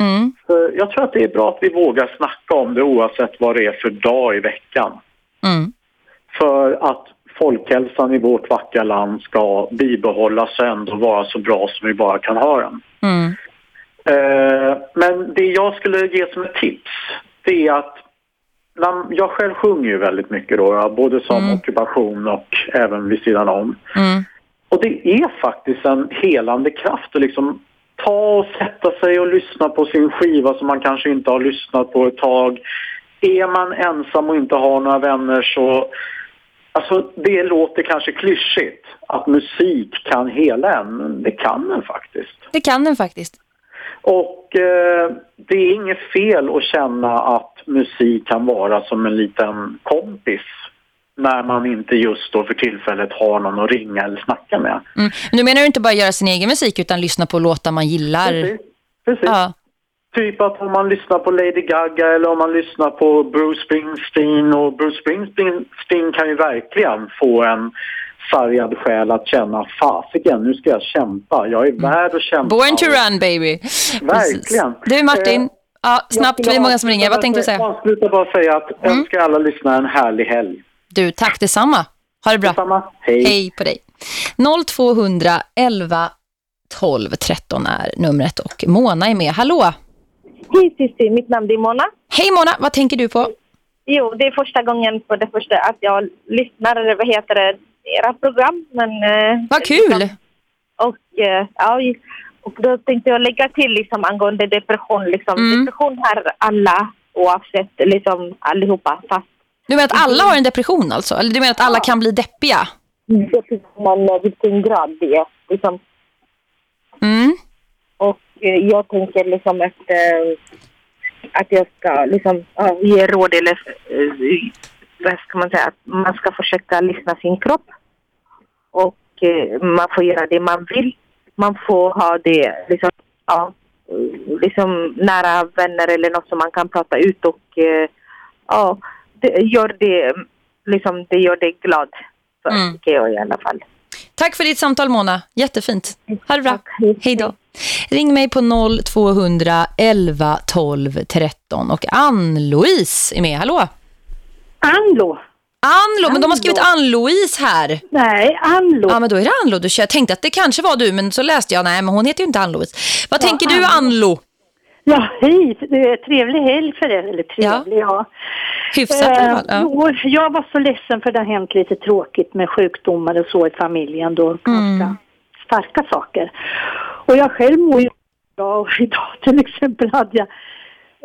Mm.
Jag tror att det är bra att vi vågar snacka om det oavsett vad det är för dag i veckan.
Mm.
För att folkhälsan i vårt vackra land ska bibehållas och ändå vara så bra som vi bara kan ha den.
Mm.
Eh, men det jag skulle ge som ett tips det är att när, jag själv sjunger ju väldigt mycket då, både som ockupation och även vid sidan om.
Mm.
Och det är faktiskt en helande kraft att liksom ta och sätta sig och lyssna på sin skiva som man kanske inte har lyssnat på ett tag. Är man ensam och inte har några vänner så... Alltså det låter kanske klyschigt att musik kan hela en, men det kan den faktiskt.
Det kan den faktiskt.
Och eh, det är inget fel att känna att musik kan vara som en liten kompis när man inte just då för tillfället har någon att ringa eller snacka med.
Mm. Men du menar du inte bara göra sin egen musik utan lyssna på låtar man gillar?
Precis. Precis.
Ja.
Typ att om man lyssnar på Lady Gaga eller om man lyssnar på Bruce Springsteen och Bruce Springsteen kan ju verkligen få en sargad själ att känna fasiken, nu ska jag kämpa. Jag är värd att kämpa.
Born to run, baby.
Verkligen.
Du Martin,
Eh,
ja, snabbt,
jag
det är många som ringer. Vad tänkte du säga? Mm.
Avsluta bara säga att önskar alla lyssnare en härlig helg.
Du, tack detsamma. Ha det bra.
Detsamma. Hej.
Hej på dig. 0200 11 12 13 är numret och Mona är med. Hallå!
Hej Cissi, mitt namn är Mona.
Hej Mona, vad tänker du på?
Jo, det är första gången på det första att jag lyssnar, vad heter det, era program. Men, eh,
Vad kul!
och, eh, ja, och då tänkte jag lägga till liksom, angående depression. Liksom.
Mm.
Depression har alla oavsett, liksom allihopa. Fast
Du menar att alla har en depression alltså? Eller du menar att alla kan bli deppiga?
men eh, vilken grad det är. Liksom.
Mm.
Eh, jag tänker liksom att, eh, att jag ska liksom, ge råd eller eh, vad ska man säga, att man ska försöka lyssna sin kropp. Och man får göra det man vill. Man får ha det liksom, ja, liksom nära vänner eller något som man kan prata ut och ja, det gör det, liksom, det gör det glad. Så
Mm.
tycker jag i alla fall.
Tack för ditt samtal Mona, jättefint. Ha det bra. Hej då. Ring mig på 0200 11 12 13 och Ann-Louise är med. Hallå?
Anlo.
Anlo, men de har skrivit Ann-Louise här.
Nej, Anlo.
Ja, men då är det Anlo. Du- Jag tänkte att det kanske var du, men så läste jag, nej, men hon heter ju inte Ann-Louise. Vad
Ja,
tänker du,
Ann-Lo.
Anlo?
Ja, hej. Trevlig helg för er. Eller trevlig, ja.
Hyfsat i alla fall, ja.
jo, jag var så ledsen för det har hänt lite tråkigt med sjukdomar och så i familjen. Då ganska starka saker. Och jag själv mår ju bra. Idag [LAUGHS] till exempel hade jag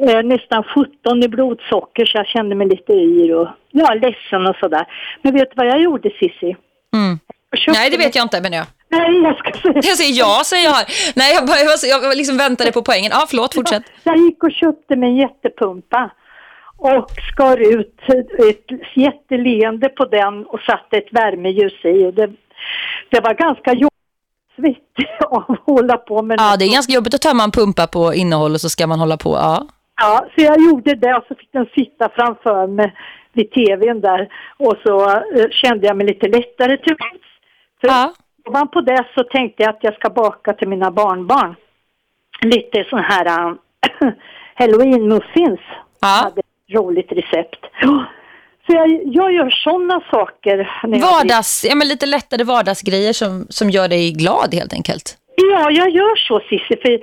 eh, nästan 17 i blodsocker så jag kände mig lite yr och ja, ledsen och sådär. Men vet du vad jag gjorde Cissi?
Mm. Nej, det vet jag inte, men jag.
Nej, jag ska säga. [LAUGHS]
Jag säger ja, säger jag här. Nej, jag, bara, jag, jag liksom väntade på poängen. Ja, förlåt, fortsätt.
Jag gick och köpte mig en jättepumpa och skar ut ett jätteleende på den och satte ett värmeljus i. Och det, det var ganska jobbigt [LAUGHS] att hålla på med
Ja, det är ganska jobbigt att tömma en pumpa på innehåll och så ska man hålla på. Ja.
Ja, så jag gjorde det och så fick den sitta framför mig vid tvn där och så eh, kände jag mig lite lättare till För
ja.
ovanpå det så tänkte jag att jag ska baka till mina barnbarn. Lite sån här äh, [CLEARS THROAT] halloween-muffins.
Ja.
Hade ett roligt recept. Så jag, jag gör sådana saker. När jag
Vardags, ja, men lite lättare vardagsgrejer som, som gör dig glad helt enkelt.
Ja, jag gör så Cissi, för jag,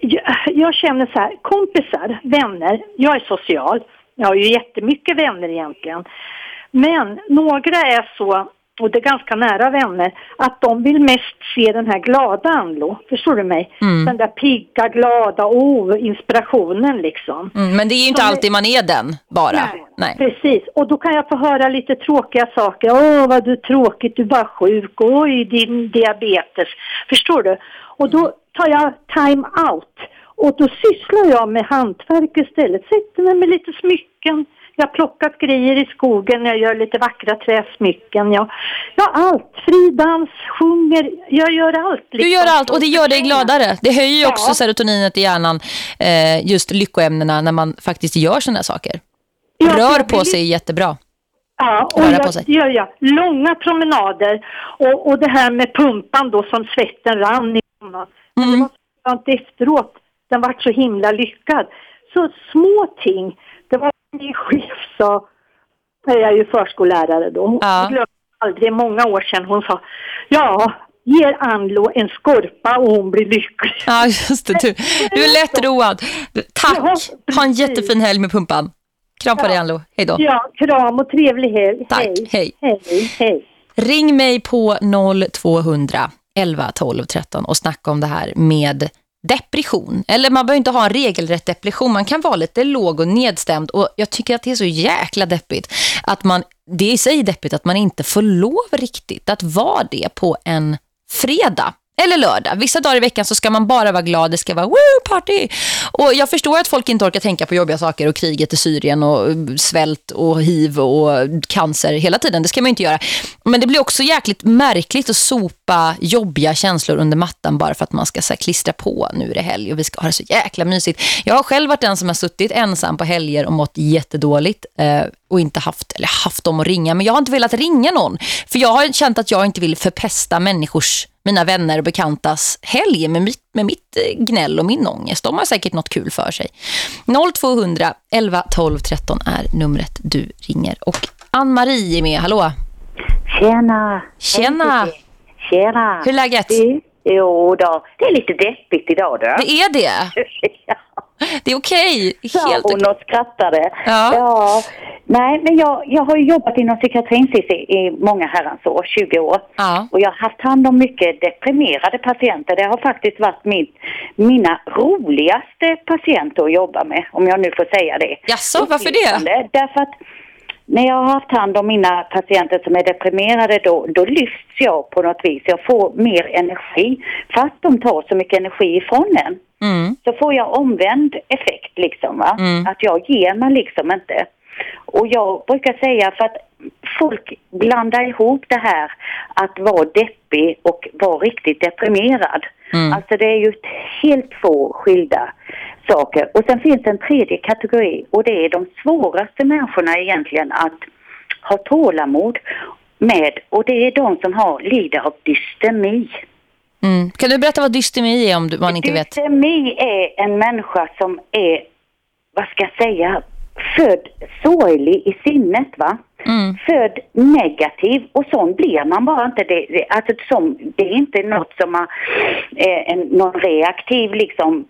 jag, jag känner så här, kompisar, vänner, jag är social. Jag har ju jättemycket vänner egentligen. Men några är så, och det är ganska nära vänner, att de vill mest se den här glada Anlo. Förstår du mig?
Mm.
Den där pigga, glada, oh, inspirationen liksom.
Mm, men det är ju inte
är-
alltid man är den bara.
Nej.
Nej.
Precis, och då kan jag få höra lite tråkiga saker. Åh, vad du är tråkigt, du är bara sjuk. Oj, din diabetes. Förstår du? Och då tar jag time out. Och då sysslar jag med hantverk istället. Sätter mig med lite smycken. Jag har plockat grejer i skogen, jag gör lite vackra träsmycken. Jag, ja, allt. Fridans, sjunger, jag gör allt.
Du gör allt och det gör dig gladare. Det höjer ju också
Ja.
serotoninet i hjärnan, eh, just lyckoämnena, när man faktiskt gör sådana saker.
Ja,
Rör
jag
på sig är jättebra.
Ja, och jag, gör jag. Långa promenader och, och det här med pumpan då som svetten rann i.
Mm.
det var så efteråt. Den var så himla lyckad. Så små ting. Det var min chef sa, jag är ju förskollärare då,
Ja.
jag aldrig, många år sedan, hon sa, ja, ger Anlo en skorpa och hon blir lycklig.
Ja, just det. Du, du är lätt road. Tack. Ha en jättefin helg med pumpan. Kram på dig, Anlo. Hej då.
Ja, kram och trevlig helg.
Tack.
Hej.
Hej.
Hej. Hej.
Ring mig på 0200 11 12 13 och snacka om det här med depression. Eller man behöver inte ha en regelrätt depression. Man kan vara lite låg och nedstämd. Och jag tycker att det är så jäkla deppigt att man, det är i sig deppigt att man inte får lov riktigt att vara det på en fredag. Eller lördag. Vissa dagar i veckan så ska man bara vara glad. Det ska vara woo party. Och jag förstår att folk inte orkar tänka på jobbiga saker och kriget i Syrien och eh, svält och hiv och cancer hela tiden. Det ska man inte göra. Men det blir också jäkligt märkligt att sopa jobbiga känslor under mattan bara för att man ska så här, klistra på nu är det helg och vi ska ha det så jäkla mysigt. Jag har själv varit den som har suttit ensam på helger och mått jättedåligt eh, och inte haft, eller haft dem att ringa. Men jag har inte velat ringa någon. För jag har känt att jag inte vill förpesta människors, mina vänner och bekantas helg med mitt, med mitt eh, gnäll och min ångest. De har säkert något kul för sig. 0200 11 12 13 är numret du ringer. Och Ann-Marie är med, hallå?
Tjena!
Tjena!
Tjena!
Hur är läget?
Jo då, det är lite deppigt idag då.
Det är det? [LAUGHS] Det är okej.
Sa
Helt
hon och skrattade.
Ja.
ja. Nej, men jag, jag har ju jobbat inom psykiatrin Cissi, i många herrans år, 20 år.
Ja.
Och jag har haft hand om mycket deprimerade patienter. Det har faktiskt varit min, mina roligaste patienter att jobba med, om jag nu får säga det.
Jaså, varför det?
Därför att när jag har haft hand om mina patienter som är deprimerade då, då lyfts jag på något vis. Jag får mer energi. Fast de tar så mycket energi ifrån en
Mm.
så får jag omvänd effekt liksom va.
Mm.
Att jag ger mig liksom inte. Och jag brukar säga för att folk blandar ihop det här att vara deppig och vara riktigt deprimerad.
Mm.
Alltså det är ju helt två skilda saker. Och sen finns det en tredje kategori och det är de svåraste människorna egentligen att ha tålamod med och det är de som har lider av dystemi.
Mm. Kan du berätta vad dystemi är om du, man inte vet?
Dystemi är en människa som är, vad ska jag säga, född sorglig i sinnet va?
Mm.
Född negativ och sån blir man bara inte. Det, alltså, som, det är inte något som har, eh, en, någon reaktiv liksom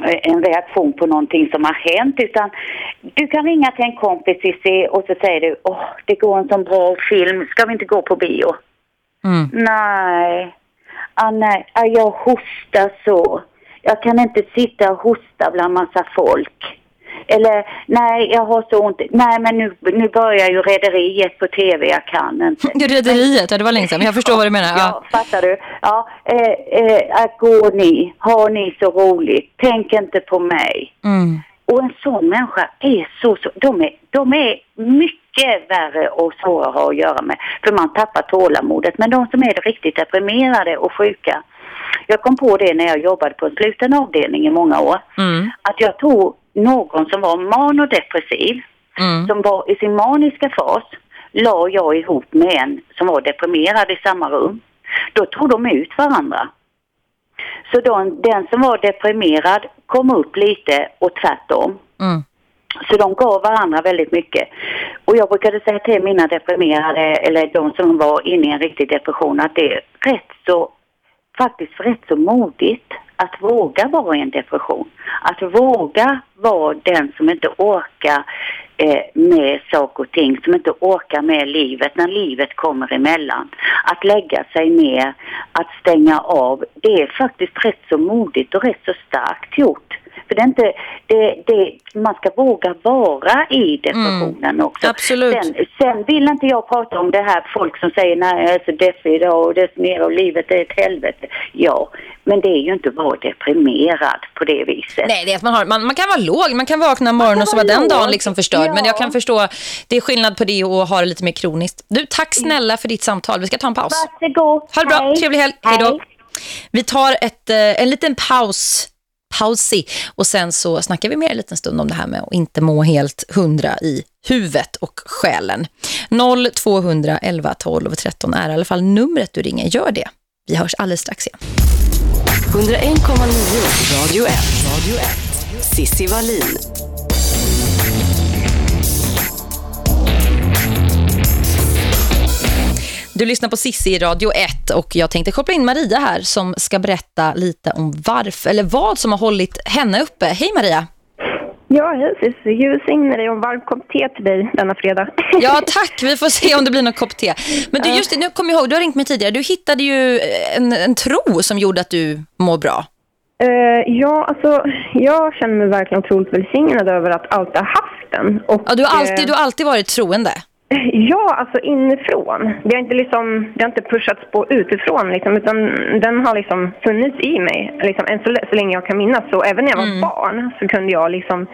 en reaktion på någonting som har hänt utan du kan ringa till en kompis Cissi, och så säger du åh det går en sån bra film, ska vi inte gå på bio?
Mm.
Nej. Ah, nej, ah, jag hostar så. Jag kan inte sitta och hosta bland massa folk. Eller, nej, jag har så ont. Nej, men nu, nu börjar ju rederiet på tv. Jag kan inte. [LAUGHS]
Rederiet, ja, det var länge sedan. Jag förstår vad du menar. Ja.
Ja, fattar du? Ja, eh, eh, att går ni? Har ni så roligt? Tänk inte på mig.
Mm.
Och en sån människa är så, så de, är, de är mycket värre och svårare att ha att göra med. För man tappar tålamodet. Men de som är riktigt deprimerade och sjuka. Jag kom på det när jag jobbade på en sluten avdelning i många år.
Mm.
Att jag tog någon som var manodepressiv,
Mm.
som var i sin maniska fas, la jag ihop med en som var deprimerad i samma rum. Då tog de ut varandra. Så då, den som var deprimerad kom upp lite och tvärtom.
Mm.
Så de gav varandra väldigt mycket. Och jag brukade säga till mina deprimerade, eller de som var inne i en riktig depression, att det är rätt så, faktiskt rätt så modigt att våga vara i en depression. Att våga vara den som inte orkar eh, med saker och ting, som inte orkar med livet när livet kommer emellan. Att lägga sig ner, att stänga av, det är faktiskt rätt så modigt och rätt så starkt gjort. För det är inte, det, det, man ska våga vara i depressionen också.
absolut.
Sen, sen vill inte jag prata om det här folk som säger nej jag är så deppig idag och deprimerad och livet är ett helvete. Ja, men det är ju inte att vara deprimerad på det viset.
Nej, det är att man, har, man, man kan vara låg, man kan vakna en morgon och så var den dagen liksom förstörd.
Ja.
Men jag kan förstå, det är skillnad på det och ha det lite mer kroniskt. Du, tack snälla för ditt samtal. Vi ska ta en paus.
Varsågod.
Ha det bra,
Hej.
trevlig helg. Hej då. Vi tar ett, eh, en liten paus pausi och sen så snackar vi mer en liten stund om det här med att inte må helt hundra i huvudet och själen. 0, 200, 11 12 13 är i alla fall numret du ringer. Gör det. Vi hörs alldeles strax igen.
101,9 Radio 1. Radio 1. Sissi Wallin.
Du lyssnar på Sissi i Radio 1 och jag tänkte koppla in Maria här som ska berätta lite om varför eller vad som har hållit henne uppe. Hej Maria!
Ja, hej Cissi. Gud välsigne dig och en varm kopp te till dig denna fredag.
Ja [LAUGHS] tack, vi får se om det blir någon kopp te. Men du, just det, nu kommer jag ihåg, du har ringt mig tidigare. Du hittade ju en, en tro som gjorde att du mår bra.
Eh, ja, alltså jag känner mig verkligen otroligt välsignad över att alltid ha haft den. Och,
Ja, du, har alltid,
eh,
du har alltid varit troende.
Ja, alltså inifrån. Det har inte, liksom, det har inte pushats på utifrån, liksom, utan den har liksom funnits i mig liksom, än så, så länge jag kan minnas. Så även när jag var barn så kunde jag liksom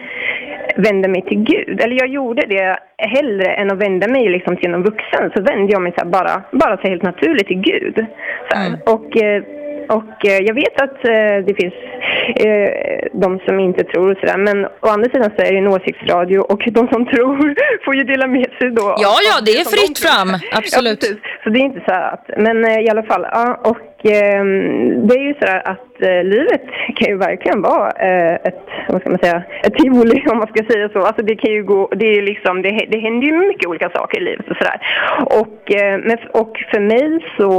vända mig till Gud. Eller jag gjorde det hellre än att vända mig liksom, till någon vuxen. Så vände jag mig så här, bara, bara så helt naturligt till Gud. Så här. Och... Eh, och eh, jag vet att eh, det finns eh, de som inte tror och sådär. Men å andra sidan så är det en åsiktsradio och de som tror [LAUGHS] får ju dela med sig då.
Ja, ja, det är fritt fram. [LAUGHS] Absolut.
Ja, så det är inte så att, men i alla fall, ja, och eh, det är ju så att livet kan ju verkligen vara ett, vad ska man säga, ett tivoli [LAUGHS] om man ska säga så. Alltså det kan ju gå, det är ju liksom, det, det händer ju mycket olika saker i livet och sådär. Och, och för mig så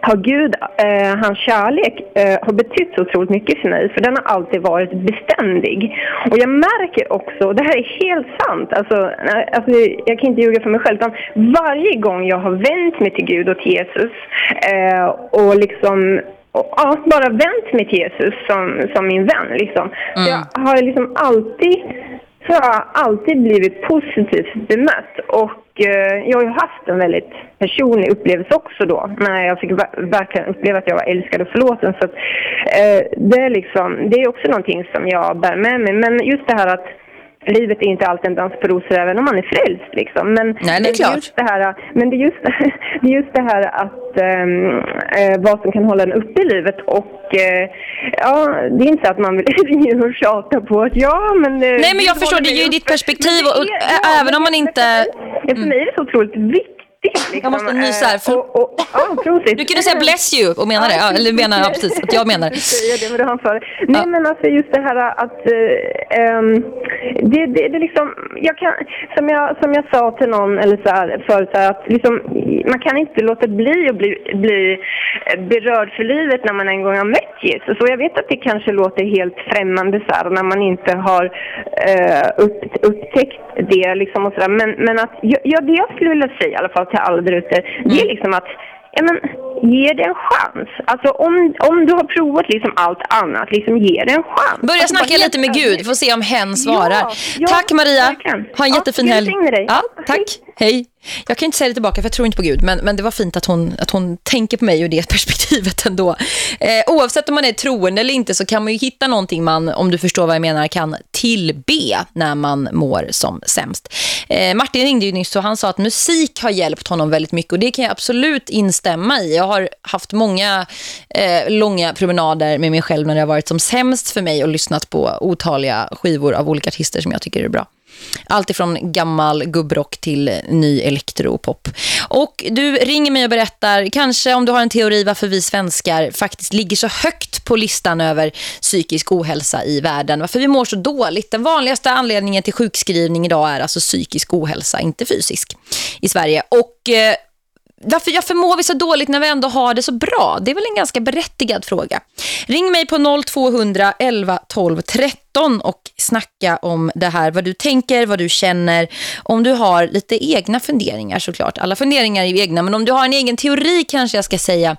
har Gud, eh, hans kärlek eh, har betytt så otroligt mycket för mig. För den har alltid varit beständig. Och jag märker också, och det här är helt sant, alltså, nej, alltså, jag kan inte ljuga för mig själv, utan varje gång jag har vänt mig till Gud och till Jesus eh, och liksom och, ja, bara vänt mig till Jesus som, som min vän. Liksom. Så jag har liksom alltid så jag har alltid blivit positivt bemött. Och eh, Eh, jag har ju haft en väldigt personlig upplevelse också då. När jag fick verkligen uppleva att jag var älskad och förlåten. Så att, eh, det, är liksom, det är också någonting som jag bär med mig. Men just det här att livet är inte alltid en dans på rosor även om man är frälst. Liksom. Men,
det är klart.
Just det här, men det är just, [LAUGHS] det är just det här att ehm, eh, vad som kan hålla en uppe i livet. Och eh, ja, det är inte så att man vill [LAUGHS] ringa och tjata på att ja, men... eh,
Nej, men jag förstår, det är
mig
ju ditt perspektiv. Och,
det
ä-
ja,
även om man inte...
Ja, för mig är det så otroligt viktigt. Liksom.
Jag måste nysa här. För...
Och, och, ja, prosit.
Du kunde säga bless you och mena det. Ja, eller menar ja, precis att jag menar.
Du det, men du hann före. Nej, men alltså just det här att... eh, ehm, det, det, det liksom... Jag kan, som, jag, som jag sa till någon eller så här, förut, så här, att liksom, man kan inte låta bli att bli, bli berörd för livet när man en gång har mött Jesus. Och jag vet att det kanske låter helt främmande så här, när man inte har eh, upp, upptäckt det. Liksom, och så där. Men, men att, ja, det jag skulle vilja säga i alla fall till alla där ute, det är liksom att Ja, men ge det en chans. Alltså om, om du har provat liksom allt annat, liksom ge det en chans.
Börja
alltså,
snacka lite med Gud. Får se om hen svarar.
Ja, ja,
tack Maria.
verkligen.
Ha en
Ja,
jättefin
Gud
helg.
dig.
Ja, tack. Hej. Jag kan inte säga det tillbaka för jag tror inte på Gud. Men, men det var fint att hon, att hon tänker på mig ur det [LAUGHS] perspektivet ändå. Eh, oavsett om man är troende eller inte så kan man ju hitta någonting man, om du förstår vad jag menar, kan tillbe när man mår som sämst. Eh, Martin ringde ju nyss och han sa att musik har hjälpt honom väldigt mycket och det kan jag absolut instämma i. Jag har haft många eh, långa promenader med mig själv när det har varit som sämst för mig och lyssnat på otaliga skivor av olika artister som jag tycker är bra. Allt ifrån gammal gubbrock till ny elektropop. Och du ringer mig och berättar, kanske om du har en teori varför vi svenskar faktiskt ligger så högt på listan över psykisk ohälsa i världen. Varför vi mår så dåligt. Den vanligaste anledningen till sjukskrivning idag är alltså psykisk ohälsa, inte fysisk i Sverige. Och... Eh, varför, varför mår vi så dåligt när vi ändå har det så bra? Det är väl en ganska berättigad fråga. Ring mig på 0200 11 12 13 och snacka om det här. Vad du tänker, vad du känner. Om du har lite egna funderingar såklart. Alla funderingar är ju egna. Men om du har en egen teori kanske jag ska säga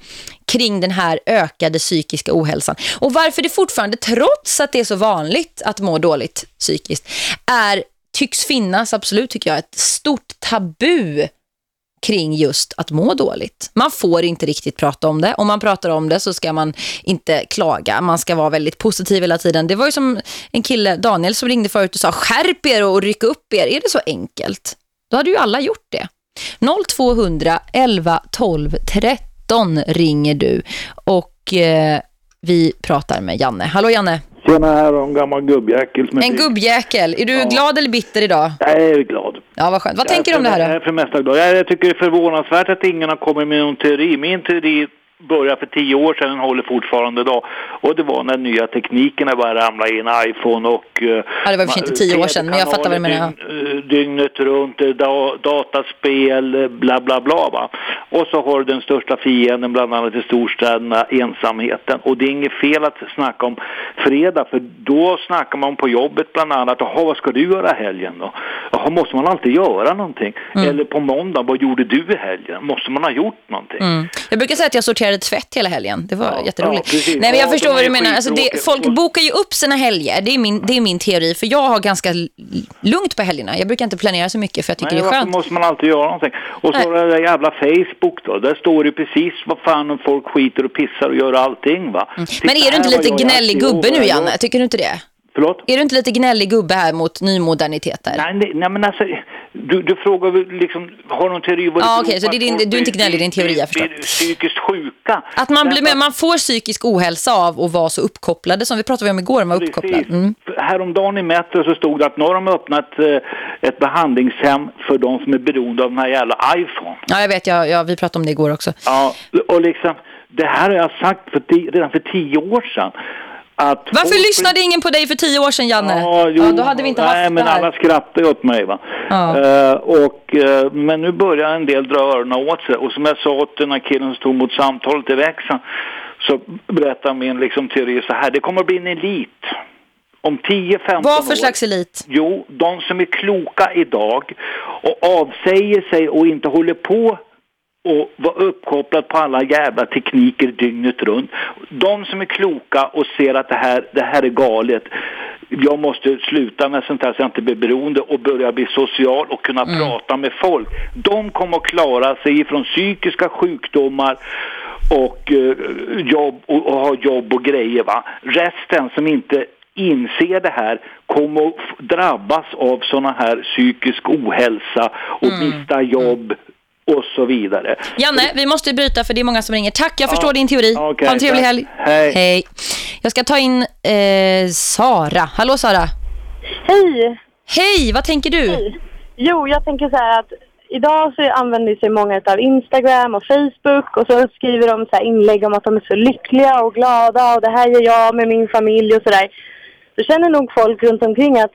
kring den här ökade psykiska ohälsan. Och varför det fortfarande, trots att det är så vanligt att må dåligt psykiskt, är, tycks finnas absolut tycker jag ett stort tabu kring just att må dåligt. Man får inte riktigt prata om det. Om man pratar om det så ska man inte klaga. Man ska vara väldigt positiv hela tiden. Det var ju som en kille, Daniel, som ringde förut och sa skärp er och ryck upp er. Är det så enkelt? Då hade ju alla gjort det. 0200 11 12 13 ringer du och eh, vi pratar med Janne. Hallå Janne.
Tjena här om gammal gubbjäkel.
En gubbjäkel. Är du glad eller bitter idag?
Jag är glad.
Ja, vad skönt. Vad
Jag
tänker du om det här
Jag
då?
är för mesta glad. Jag, jag tycker det är förvånansvärt att ingen har kommit med någon teori. Min teori började för tio år sedan, håller fortfarande idag. Och det var när nya teknikerna började ramla in, iPhone och... eh,
Ja, det var för inte tio år sedan, men jag fattar vad du menar.
Dygn, eh, dygnet runt, eh, da, dataspel, eh, bla bla bla va. Och så har du den största fienden bland annat i storstäderna, ensamheten. Och det är inget fel att snacka om fredag, för då snackar man på jobbet bland annat. Jaha, vad ska du göra helgen då? Jaha, måste man alltid göra någonting?
Mm.
Eller på måndag, vad gjorde du i helgen? Måste man ha gjort någonting?
Mm. Jag brukar säga att jag sorterade tvätt hela helgen. Det var jätteroligt.
ja, precis.
Nej, men jag
Ja,
förstår vad du menar. Alltså, det, folk bokar ju upp sina helger. Det är, min, det är min teori. För jag har ganska lugnt på helgerna. Jag brukar inte planera så mycket för jag tycker
Nej,
det är skönt.
måste man alltid göra någonting? Och så det där jävla Facebook då, där står det precis vad fan folk skiter och pissar och gör allting va. Titta
Men är du inte lite gnällig gubbe nu. Janne? Tycker du inte det?
Förlåt?
Är du inte lite gnällig gubbe här mot nymoderniteter?
Nej, nej, nej men alltså, du, du frågar liksom, har någon teori vad
Ja,
det
okej,
beror
så det är din, du är inte i din teori, jag förstår.
psykiskt sjuka?
Att man, blir, man får psykisk ohälsa av att vara så uppkopplade som vi pratade om igår, var uppkopplad. Mm.
Häromdagen i Metro så stod det att nu har de öppnat eh, ett behandlingshem för de som är beroende av den här jävla iPhone.
Ja, jag vet, ja, ja, vi pratade om det igår också.
Ja, och liksom, det här har jag sagt för redan för tio år sedan. Att
Varför
folk-
lyssnade ingen på dig för tio år sedan, Janne?
Ja, jo,
då hade vi inte
nej,
haft
men
det här.
alla skrattar ju åt mig va.
Ja.
Eh, och, eh, men nu börjar en del dra öronen åt sig. Och som jag sa åt den här killen som stod mot samtalet i växeln så berättar min liksom, teori så här, det kommer att bli en elit. Om 10-15
Vad för
år.
slags elit?
Jo, de som är kloka idag och avsäger sig och inte håller på och vara uppkopplad på alla jävla tekniker dygnet runt. De som är kloka och ser att det här, det här är galet. Jag måste sluta med sånt här så jag inte blir beroende och börja bli social och kunna prata med folk. De kommer att klara sig från psykiska sjukdomar och eh, jobb och, och ha jobb och grejer va. Resten som inte inser det här kommer att drabbas av såna här psykisk ohälsa och
Mm.
mista jobb och så vidare.
Janne, vi måste bryta för det är många som ringer. Tack, jag förstår
Ja,
din teori.
okej,
ha en trevlig
tack.
helg.
Hej.
Jag ska ta in eh, Sara. Hallå Sara.
Hej!
Hej, vad tänker du?
Jo, jag tänker så här att idag så använder sig många av Instagram och Facebook och så skriver de så här inlägg om att de är så lyckliga och glada och det här gör jag med min familj och sådär. Då känner nog folk runt omkring att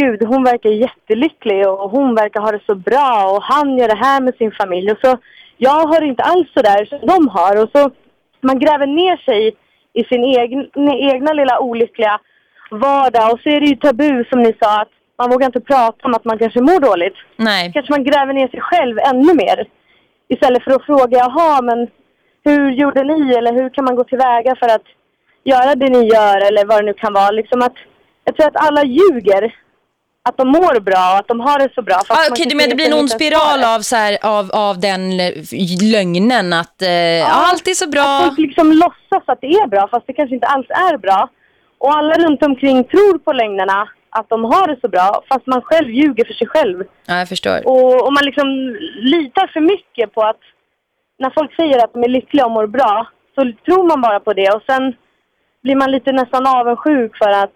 gud, hon verkar jättelycklig och hon verkar ha det så bra och han gör det här med sin familj. Och så, jag har inte alls så där som de har och så man gräver ner sig i sin egen, egna lilla olyckliga vardag och så är det ju tabu som ni sa att man vågar inte prata om att man kanske mår dåligt.
Nej.
Kanske man gräver ner sig själv ännu mer. Istället för att fråga, jaha men hur gjorde ni eller hur kan man gå tillväga för att göra det ni gör eller vad det nu kan vara. Liksom att, jag tror att alla ljuger att de mår bra och att de har det så bra.
Ah, Okej,
kanske
du menar det blir en ond spiral av, så här, av, av den lögnen att eh, allt är så bra.
Att folk liksom låtsas att det är bra fast det kanske inte alls är bra. Och alla runt omkring tror på lögnerna att de har det så bra fast man själv ljuger för sig själv.
Ja, jag förstår.
Och, och man liksom litar för mycket på att när folk säger att de är lyckliga och mår bra så tror man bara på det och sen blir man lite nästan avundsjuk för att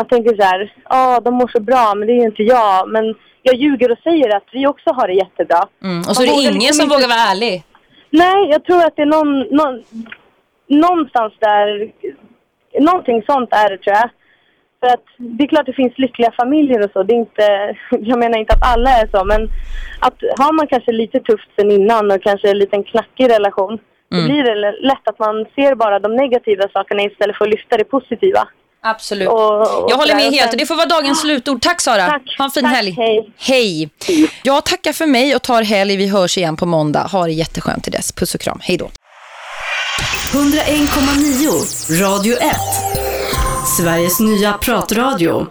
man tänker så här, ja de mår så bra men det är ju inte jag. Men jag ljuger och säger att vi också har det jättebra.
Mm. Och så är
Man
det
vågar
ingen
liksom
som
inte-
vågar vara ärlig.
Nej, jag tror att det är någon, någon, någonstans där, någonting sånt är det tror jag. För att det är klart det finns lyckliga familjer och så. Det är inte, [LAUGHS] jag menar inte att alla är så, men att har man kanske lite tufft sen innan och kanske en liten knackig relation,
Mm.
då blir det lätt att man ser bara de negativa sakerna istället för att lyfta det positiva.
Absolut.
Och- och
jag håller med helt. Det får vara dagens slutord. Tack Sara.
Tack.
Ha en fin
Tack,
helg.
hej.
Hej. Jag tackar för mig och tar helg. Vi hörs igen på måndag. Ha det jätteskönt till dess. Puss och kram. Hej då.
101,9 Radio 1. Sveriges nya pratradio.